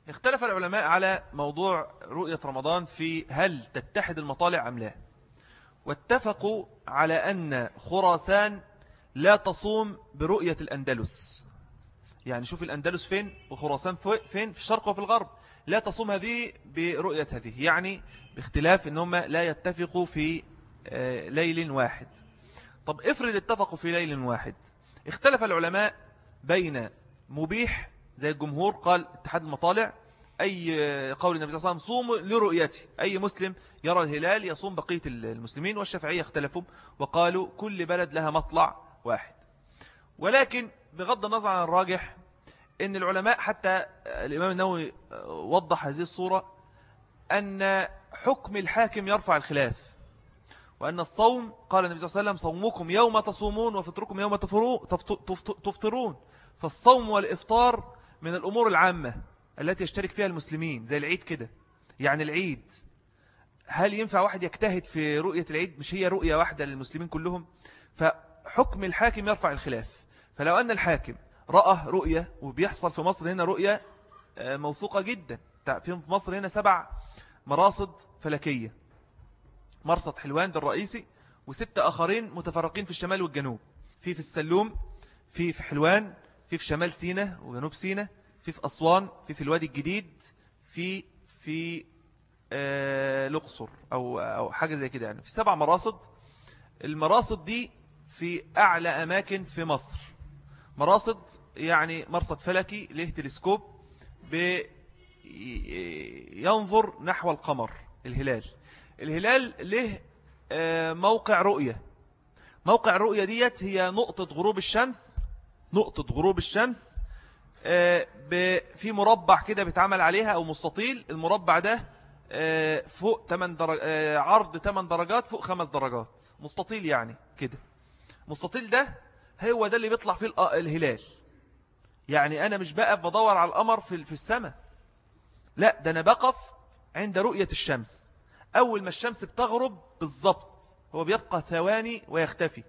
اختلف العلماء على موضوع رؤية رمضان في هل تتحد المطالع أم لا. واتفقوا على أن خراسان لا تصوم برؤية الأندلس. يعني شوف الأندلس فين وخراسان فين في الشرق وفي الغرب. لا تصوم هذه برؤية هذه يعني باختلاف أنهم لا يتفقوا في آه، ليل واحد. طب افرض اتفقوا في ليل واحد. اختلف العلماء بين مبيح زي الجمهور قال اتحاد المطالع أي قول النبي صلى الله عليه وسلم صوم لرؤيته. أي مسلم يرى الهلال يصوم بقية المسلمين والشافعية اختلفوا وقالوا كل بلد لها مطلع واحد. ولكن بغض النظر عن الراجح إن العلماء حتى الإمام النووي وضح هذه الصورة أن حكم الحاكم يرفع الخلاف وأن الصوم قال النبي صلى الله عليه وسلم صومكم يوم تصومون وفطركم يوم تفطرون. فالصوم والإفطار من الأمور العامة التي يشترك فيها المسلمين زي العيد كده. يعني العيد هل ينفع واحد يجتهد في رؤية العيد؟ مش هي رؤية واحدة للمسلمين كلهم؟ فحكم الحاكم يرفع الخلاف. فلو أن الحاكم رأى رؤية وبيحصل في مصر هنا رؤية آه، موثوقة جدا. في مصر هنا سبع مراصد فلكية. مرصد حلوان ده الرئيسي وستة آخرين متفرقين في الشمال والجنوب. في في السلوم في في حلوان في في شمال سينة وجنوب سينة في في أسوان في في الوادي الجديد في في آه الأقصر أو, أو حاجة زي كده يعني. في سبع مراصد. المراصد دي في أعلى أماكن في مصر. مراصد يعني مرصد فلكي له تلسكوب ينظر نحو القمر الهلال. الهلال له آه، موقع رؤية. موقع الرؤية ديت هي نقطة غروب الشمس نقطة غروب الشمس آه، في مربع كده بيتعمل عليها أو مستطيل المربع ده آه، فوق 8 درج... عرض 8 درجات فوق 5 درجات مستطيل يعني كده. مستطيل ده هو ده اللي بيطلع فيه الهلال. يعني أنا مش بقف بدور على القمر في في السماء. لا ده أنا بقف عند رؤية الشمس. أول ما الشمس بتغرب بالضبط هو بيبقى ثواني ويختفي.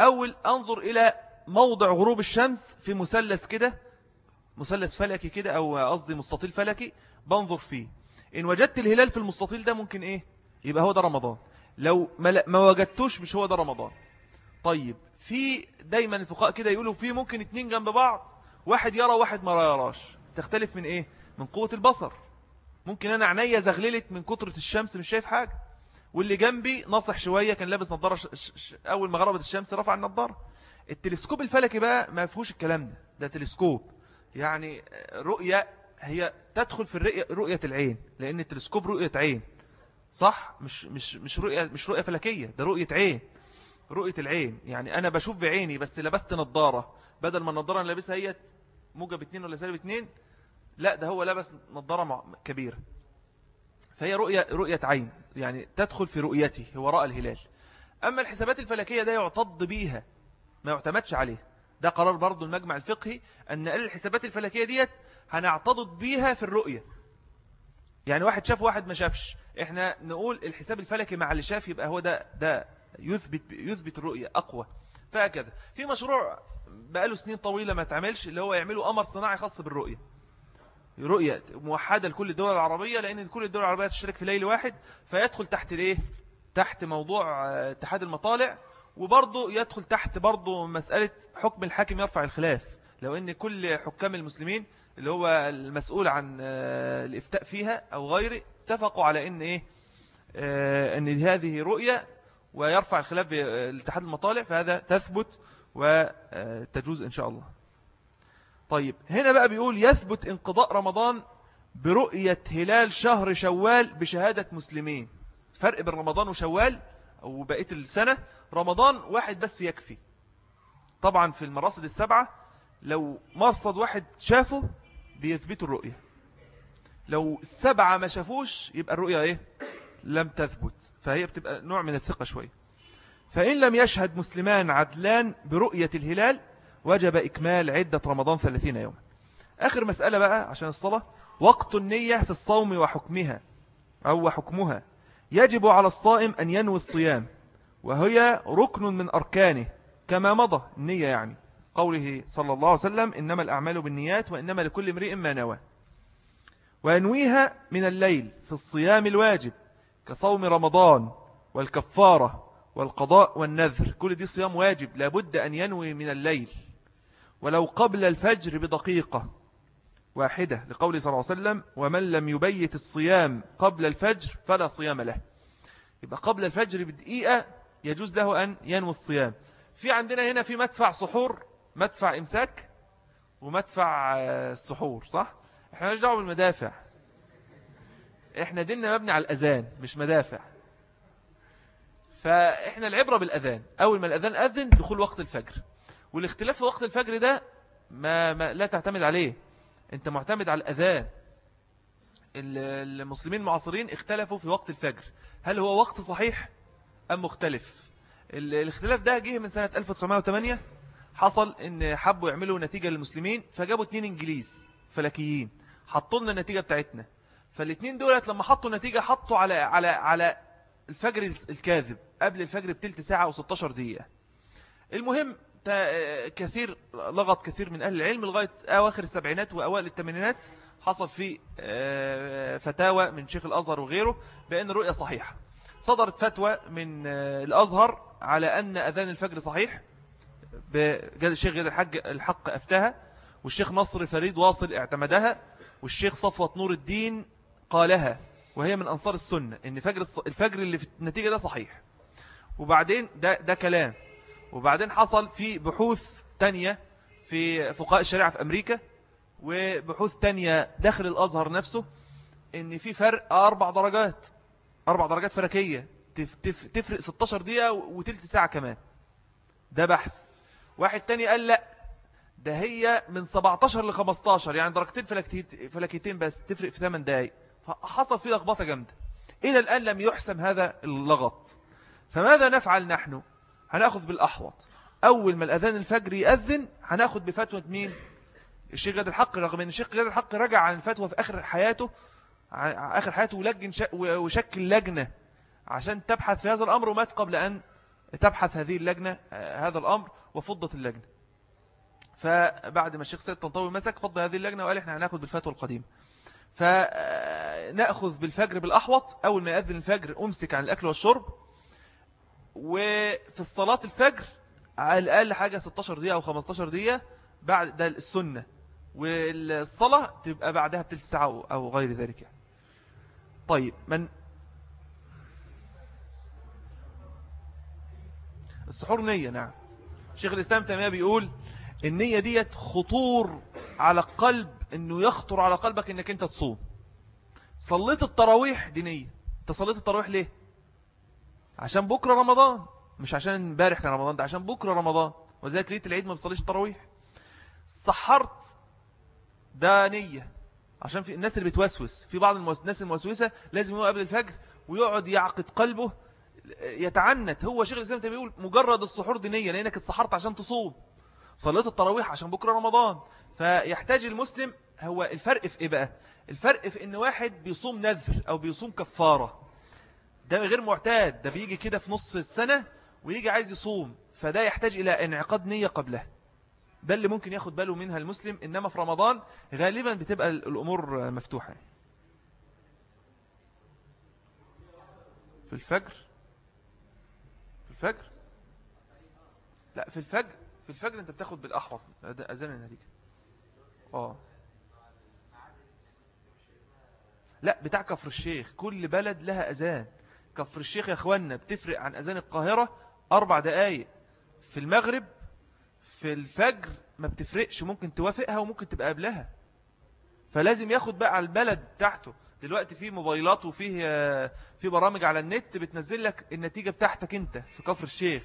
أول أنظر إلى موضع غروب الشمس في مثلث كده مثلث فلكي كده أو قصدي مستطيل فلكي بنظر فيه. إن وجدت الهلال في المستطيل ده ممكن إيه؟ يبقى هو ده رمضان. لو ما وجدتوش مش هو ده رمضان. طيب في دايما الفقهاء كده يقولوا في ممكن اتنين جنب بعض واحد يرى واحد ما يراش. تختلف من إيه؟ من قوة البصر. ممكن أنا عينيا زغللت من كترة الشمس مش شايف حاجة. واللي جنبي نصح شوية كان لابس نظارة ش... ش... أول ما غربت الشمس رفع النظارة. التلسكوب الفلكي بقى ما فيهوش الكلام ده. ده تلسكوب. يعني رؤية هي تدخل في الرؤية رؤية العين لأن التلسكوب رؤية عين. صح؟ مش مش مش رؤية مش رؤية فلكية ده رؤية عين رؤية العين. يعني أنا بشوف بعيني بس لبست نظارة بدل ما النظارة أنا لابسها هي موجب اتنين ولا سالب اتنين لا ده هو لبس نظارة كبيرة. فهي رؤية, رؤية عين. يعني تدخل في رؤيته وراء الهلال. أما الحسابات الفلكية ده يعتض بيها. ما يعتمدش عليه. ده قرار برضو المجمع الفقهي أن الحسابات الفلكية ديت هنعتضد بيها في الرؤية. يعني واحد شاف واحد ما شافش. إحنا نقول الحساب الفلكي مع اللي شاف يبقى هو ده ده يثبت يثبت الرؤية أقوى. فهكذا. في مشروع بقاله سنين طويلة ما تعملش اللي هو يعملوا قمر صناعي خاص بالرؤية. رؤية موحدة لكل الدول العربية لأن كل الدول العربية تشترك في ليل واحد فيدخل تحت الإيه؟ تحت موضوع آه، اتحاد المطالع وبرضه يدخل تحت برضه مسألة حكم الحاكم يرفع الخلاف. لو إن كل حكام المسلمين اللي هو المسؤول عن آه، الإفتاء فيها أو غيره اتفقوا على إن إيه آه، إن هذه رؤية ويرفع الخلاف بالاتحاد المطالع فهذا تثبت وتجوز إن شاء الله. طيب هنا بقى بيقول يثبت انقضاء رمضان برؤية هلال شهر شوال بشهادة مسلمين. فرق بين رمضان وشوال أو بقية السنة رمضان واحد بس يكفي. طبعا في المراصد السبعة لو مرصد واحد شافه بيثبتوا الرؤية. لو السبعة ما شافوش يبقى الرؤية إيه؟ لم تثبت. فهي بتبقى نوع من الثقة شوية. فإن لم يشهد مسلمان عدلان برؤية الهلال وجب إكمال عدة رمضان ثلاثين يوما. آخر مسألة بقى عشان الصلاة وقت النية في الصوم وحكمها أو حكمها. يجب على الصائم أن ينوي الصيام وهي ركن من أركانه كما مضى النية يعني قوله صلى الله عليه وسلم إنما الأعمال بالنيات وإنما لكل امرئ ما نوى. وينويها من الليل في الصيام الواجب كصوم رمضان والكفارة والقضاء والنذر. كل دي صيام واجب لابد أن ينوي من الليل. ولو قبل الفجر بدقيقة واحدة لقول صلى الله عليه وسلم ومن لم يبيت الصيام قبل الفجر فلا صيام له. يبقى قبل الفجر بدقيقة يجوز له أن ينوي الصيام. في عندنا هنا في مدفع سحور مدفع إمساك ومدفع السحور صح؟ إحنا نجدعوا بالمدافع. إحنا ديننا مبني على الأذان مش مدافع. فإحنا العبرة بالأذان. أول ما الأذان أذن دخول وقت الفجر. والاختلاف في وقت الفجر ده ما, ما لا تعتمد عليه. انت معتمد على الأذان. المسلمين المعاصرين اختلفوا في وقت الفجر. هل هو وقت صحيح أم مختلف؟ الاختلاف ده جه من سنة 1908 حصل إن حبوا يعملوا نتيجة للمسلمين فجابوا اتنين إنجليز فلكيين. حطوا لنا النتيجة بتاعتنا. فالاثنين دولت لما حطوا نتيجة حطوا على على على الفجر الكاذب. قبل الفجر بتلت ساعة و16 دقيقة. المهم كثير لغط كثير من أهل العلم لغاية أواخر السبعينات وأوائل الثمانينات حصل في آه، فتاوى من شيخ الأزهر وغيره بأن الرؤية صحيحة. صدرت فتوى من آه، الأزهر على أن أذان الفجر صحيح الشيخ غير الحق, الحق أفتها والشيخ نصر فريد واصل اعتمدها والشيخ صفوة نور الدين قالها وهي من أنصار السنة إن فجر الفجر اللي في النتيجة ده صحيح. وبعدين ده, ده كلام. وبعدين حصل في بحوث تانية في فقهاء الشريعة في أمريكا وبحوث تانية داخل الأزهر نفسه إن في فرق أربع درجات أربع درجات فركية تف تف تفرق 16 دقيقة وتلت ساعة كمان. ده بحث. واحد تاني قال لأ ده هي من 17 ل 15 يعني درجتين فلكيتين بس تفرق في 8 دقايق. فحصل فيه لخبطة جامدة. إلى الآن لم يحسم هذا اللغط فماذا نفعل نحن؟ هنأخذ بالأحوط. أول ما الأذان الفجر يأذن هنأخذ بفتوى مين؟ الشيخ جاد الحق رغم أن الشيخ جاد الحق رجع عن الفتوى في آخر حياته آخر حياته ولجن وشكل لجنة. عشان تبحث في هذا الأمر ومات قبل أن تبحث هذه اللجنة آه، هذا الأمر وفضت اللجنة. فبعد ما الشيخ سيد طنطاوي مسك فض هذه اللجنة وقال إحنا هناخد بالفتوى القديمة. فنأخذ بالفجر بالأحوط. أول ما يأذن الفجر أمسك عن الأكل والشرب. وفي الصلاة الفجر على الأقل حاجة 16 دقيقة أو 15 دقيقة بعد ده السنة. والصلاة تبقى بعدها بتلت ساعة أو غير ذلك يعني. طيب من السحور نية نعم. شيخ الإسلام تيمية بيقول النية ديت خطور على القلب إنه يخطر على قلبك إنك أنت تصوم. صليت التراويح دي نية. أنت صليت التراويح ليه؟ عشان بكرة رمضان. مش عشان امبارح كان رمضان ده عشان بكرة رمضان. وذلك ليت العيد ما بتصليش التراويح. سحرت ده نية. عشان في الناس اللي بتوسوس في بعض الناس الموسوسة لازم يقوم قبل الفجر ويقعد يعقد قلبه يتعنت. هو شيخ الإسلام بيقول مجرد السحور دي نية لأنك اتسحرت عشان تصوم. صليت التراويح عشان بكرة رمضان. فيحتاج المسلم هو الفرق في إيه بقى؟ الفرق في إن واحد بيصوم نذر أو بيصوم كفارة. ده غير معتاد ده بيجي كده في نص السنة ويجي عايز يصوم فده يحتاج إلى انعقاد نية قبله ده اللي ممكن ياخد باله منها المسلم إنما في رمضان غالبا بتبقى الأمور مفتوحة. في الفجر؟ في الفجر؟ لا في الفجر في الفجر أنت بتاخد بالأحوط. أذان النتيجة. آه. لا بتاع كفر الشيخ كل بلد لها أذان. كفر الشيخ يا أخوانا بتفرق عن أذان القاهرة أربع دقايق. في المغرب في الفجر ما بتفرقش ممكن توافقها وممكن تبقى قبلها. فلازم ياخد بقى على البلد تحته دلوقتي في موبايلات وفيه في برامج على النت بتنزل لك النتيجة بتاعتك انت في كفر الشيخ.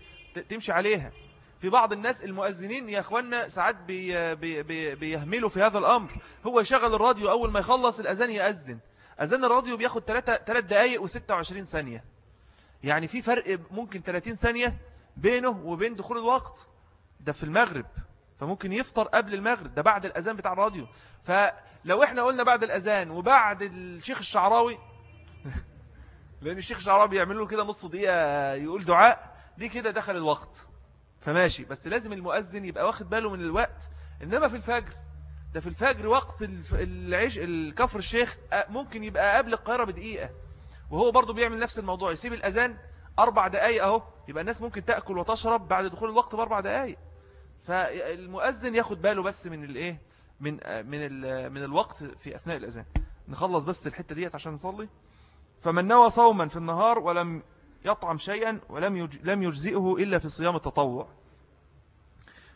تمشي عليها. في بعض الناس المؤذنين يا أخوانا ساعات بي بي بي بيهملوا في هذا الأمر. هو يشغل الراديو أول ما يخلص الأذان يأذن. أذان الراديو بياخد 3 3 دقايق و26 ثانية. يعني في فرق ممكن 30 ثانية بينه وبين دخول الوقت. ده في المغرب. فممكن يفطر قبل المغرب. ده بعد الأذان بتاع الراديو. فلو إحنا قلنا بعد الأذان وبعد الشيخ الشعراوي <laughs> لأن الشيخ الشعراوي بيعمل له كده نص دقيقة يقول دعاء دي كده دخل الوقت. فماشي. بس لازم المؤذن يبقى واخد باله من الوقت. إنما في الفجر ده في الفجر وقت العيش الكفر الشيخ ممكن يبقى قبل القاهرة بدقيقة. وهو برضو بيعمل نفس الموضوع. يسيب الأذان أربع دقايق أهو يبقى الناس ممكن تأكل وتشرب بعد دخول الوقت بأربع دقايق. فالمؤذن ياخد باله بس من الإيه؟ من من من الوقت في أثناء الأذان. نخلص بس الحتة ديت عشان نصلي. فمن نوى صوما في النهار ولم يطعم شيئا ولم لم يجزئه إلا في صيام التطوع.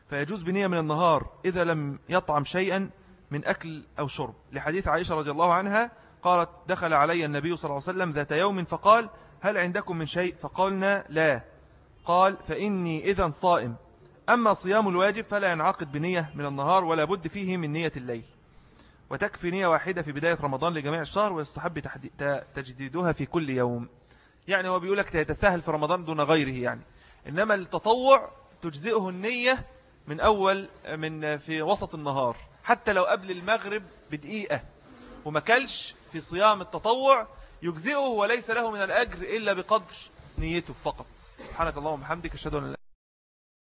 فيجوز بنية من النهار إذا لم يطعم شيئا من أكل أو شرب. لحديث عائشة رضي الله عنها قالت دخل علي النبي صلى الله عليه وسلم ذات يوم فقال هل عندكم من شيء؟ فقالنا لا قال فإني إذا صائم. أما صيام الواجب فلا ينعقد بنية من النهار ولا بد فيه من نية الليل. وتكفي نية واحدة في بداية رمضان لجميع الشهر ويستحب تجديدها في كل يوم. يعني هو بيقولك تتساهل في رمضان دون غيره يعني. إنما التطوع تجزئه النية من أول من في وسط النهار حتى لو قبل المغرب بدقيقة. وما كلش في صيام التطوع يجزئه وليس له من الأجر إلا بقدر نيته فقط. سبحانك اللهم وبحمدك أشهد أن لا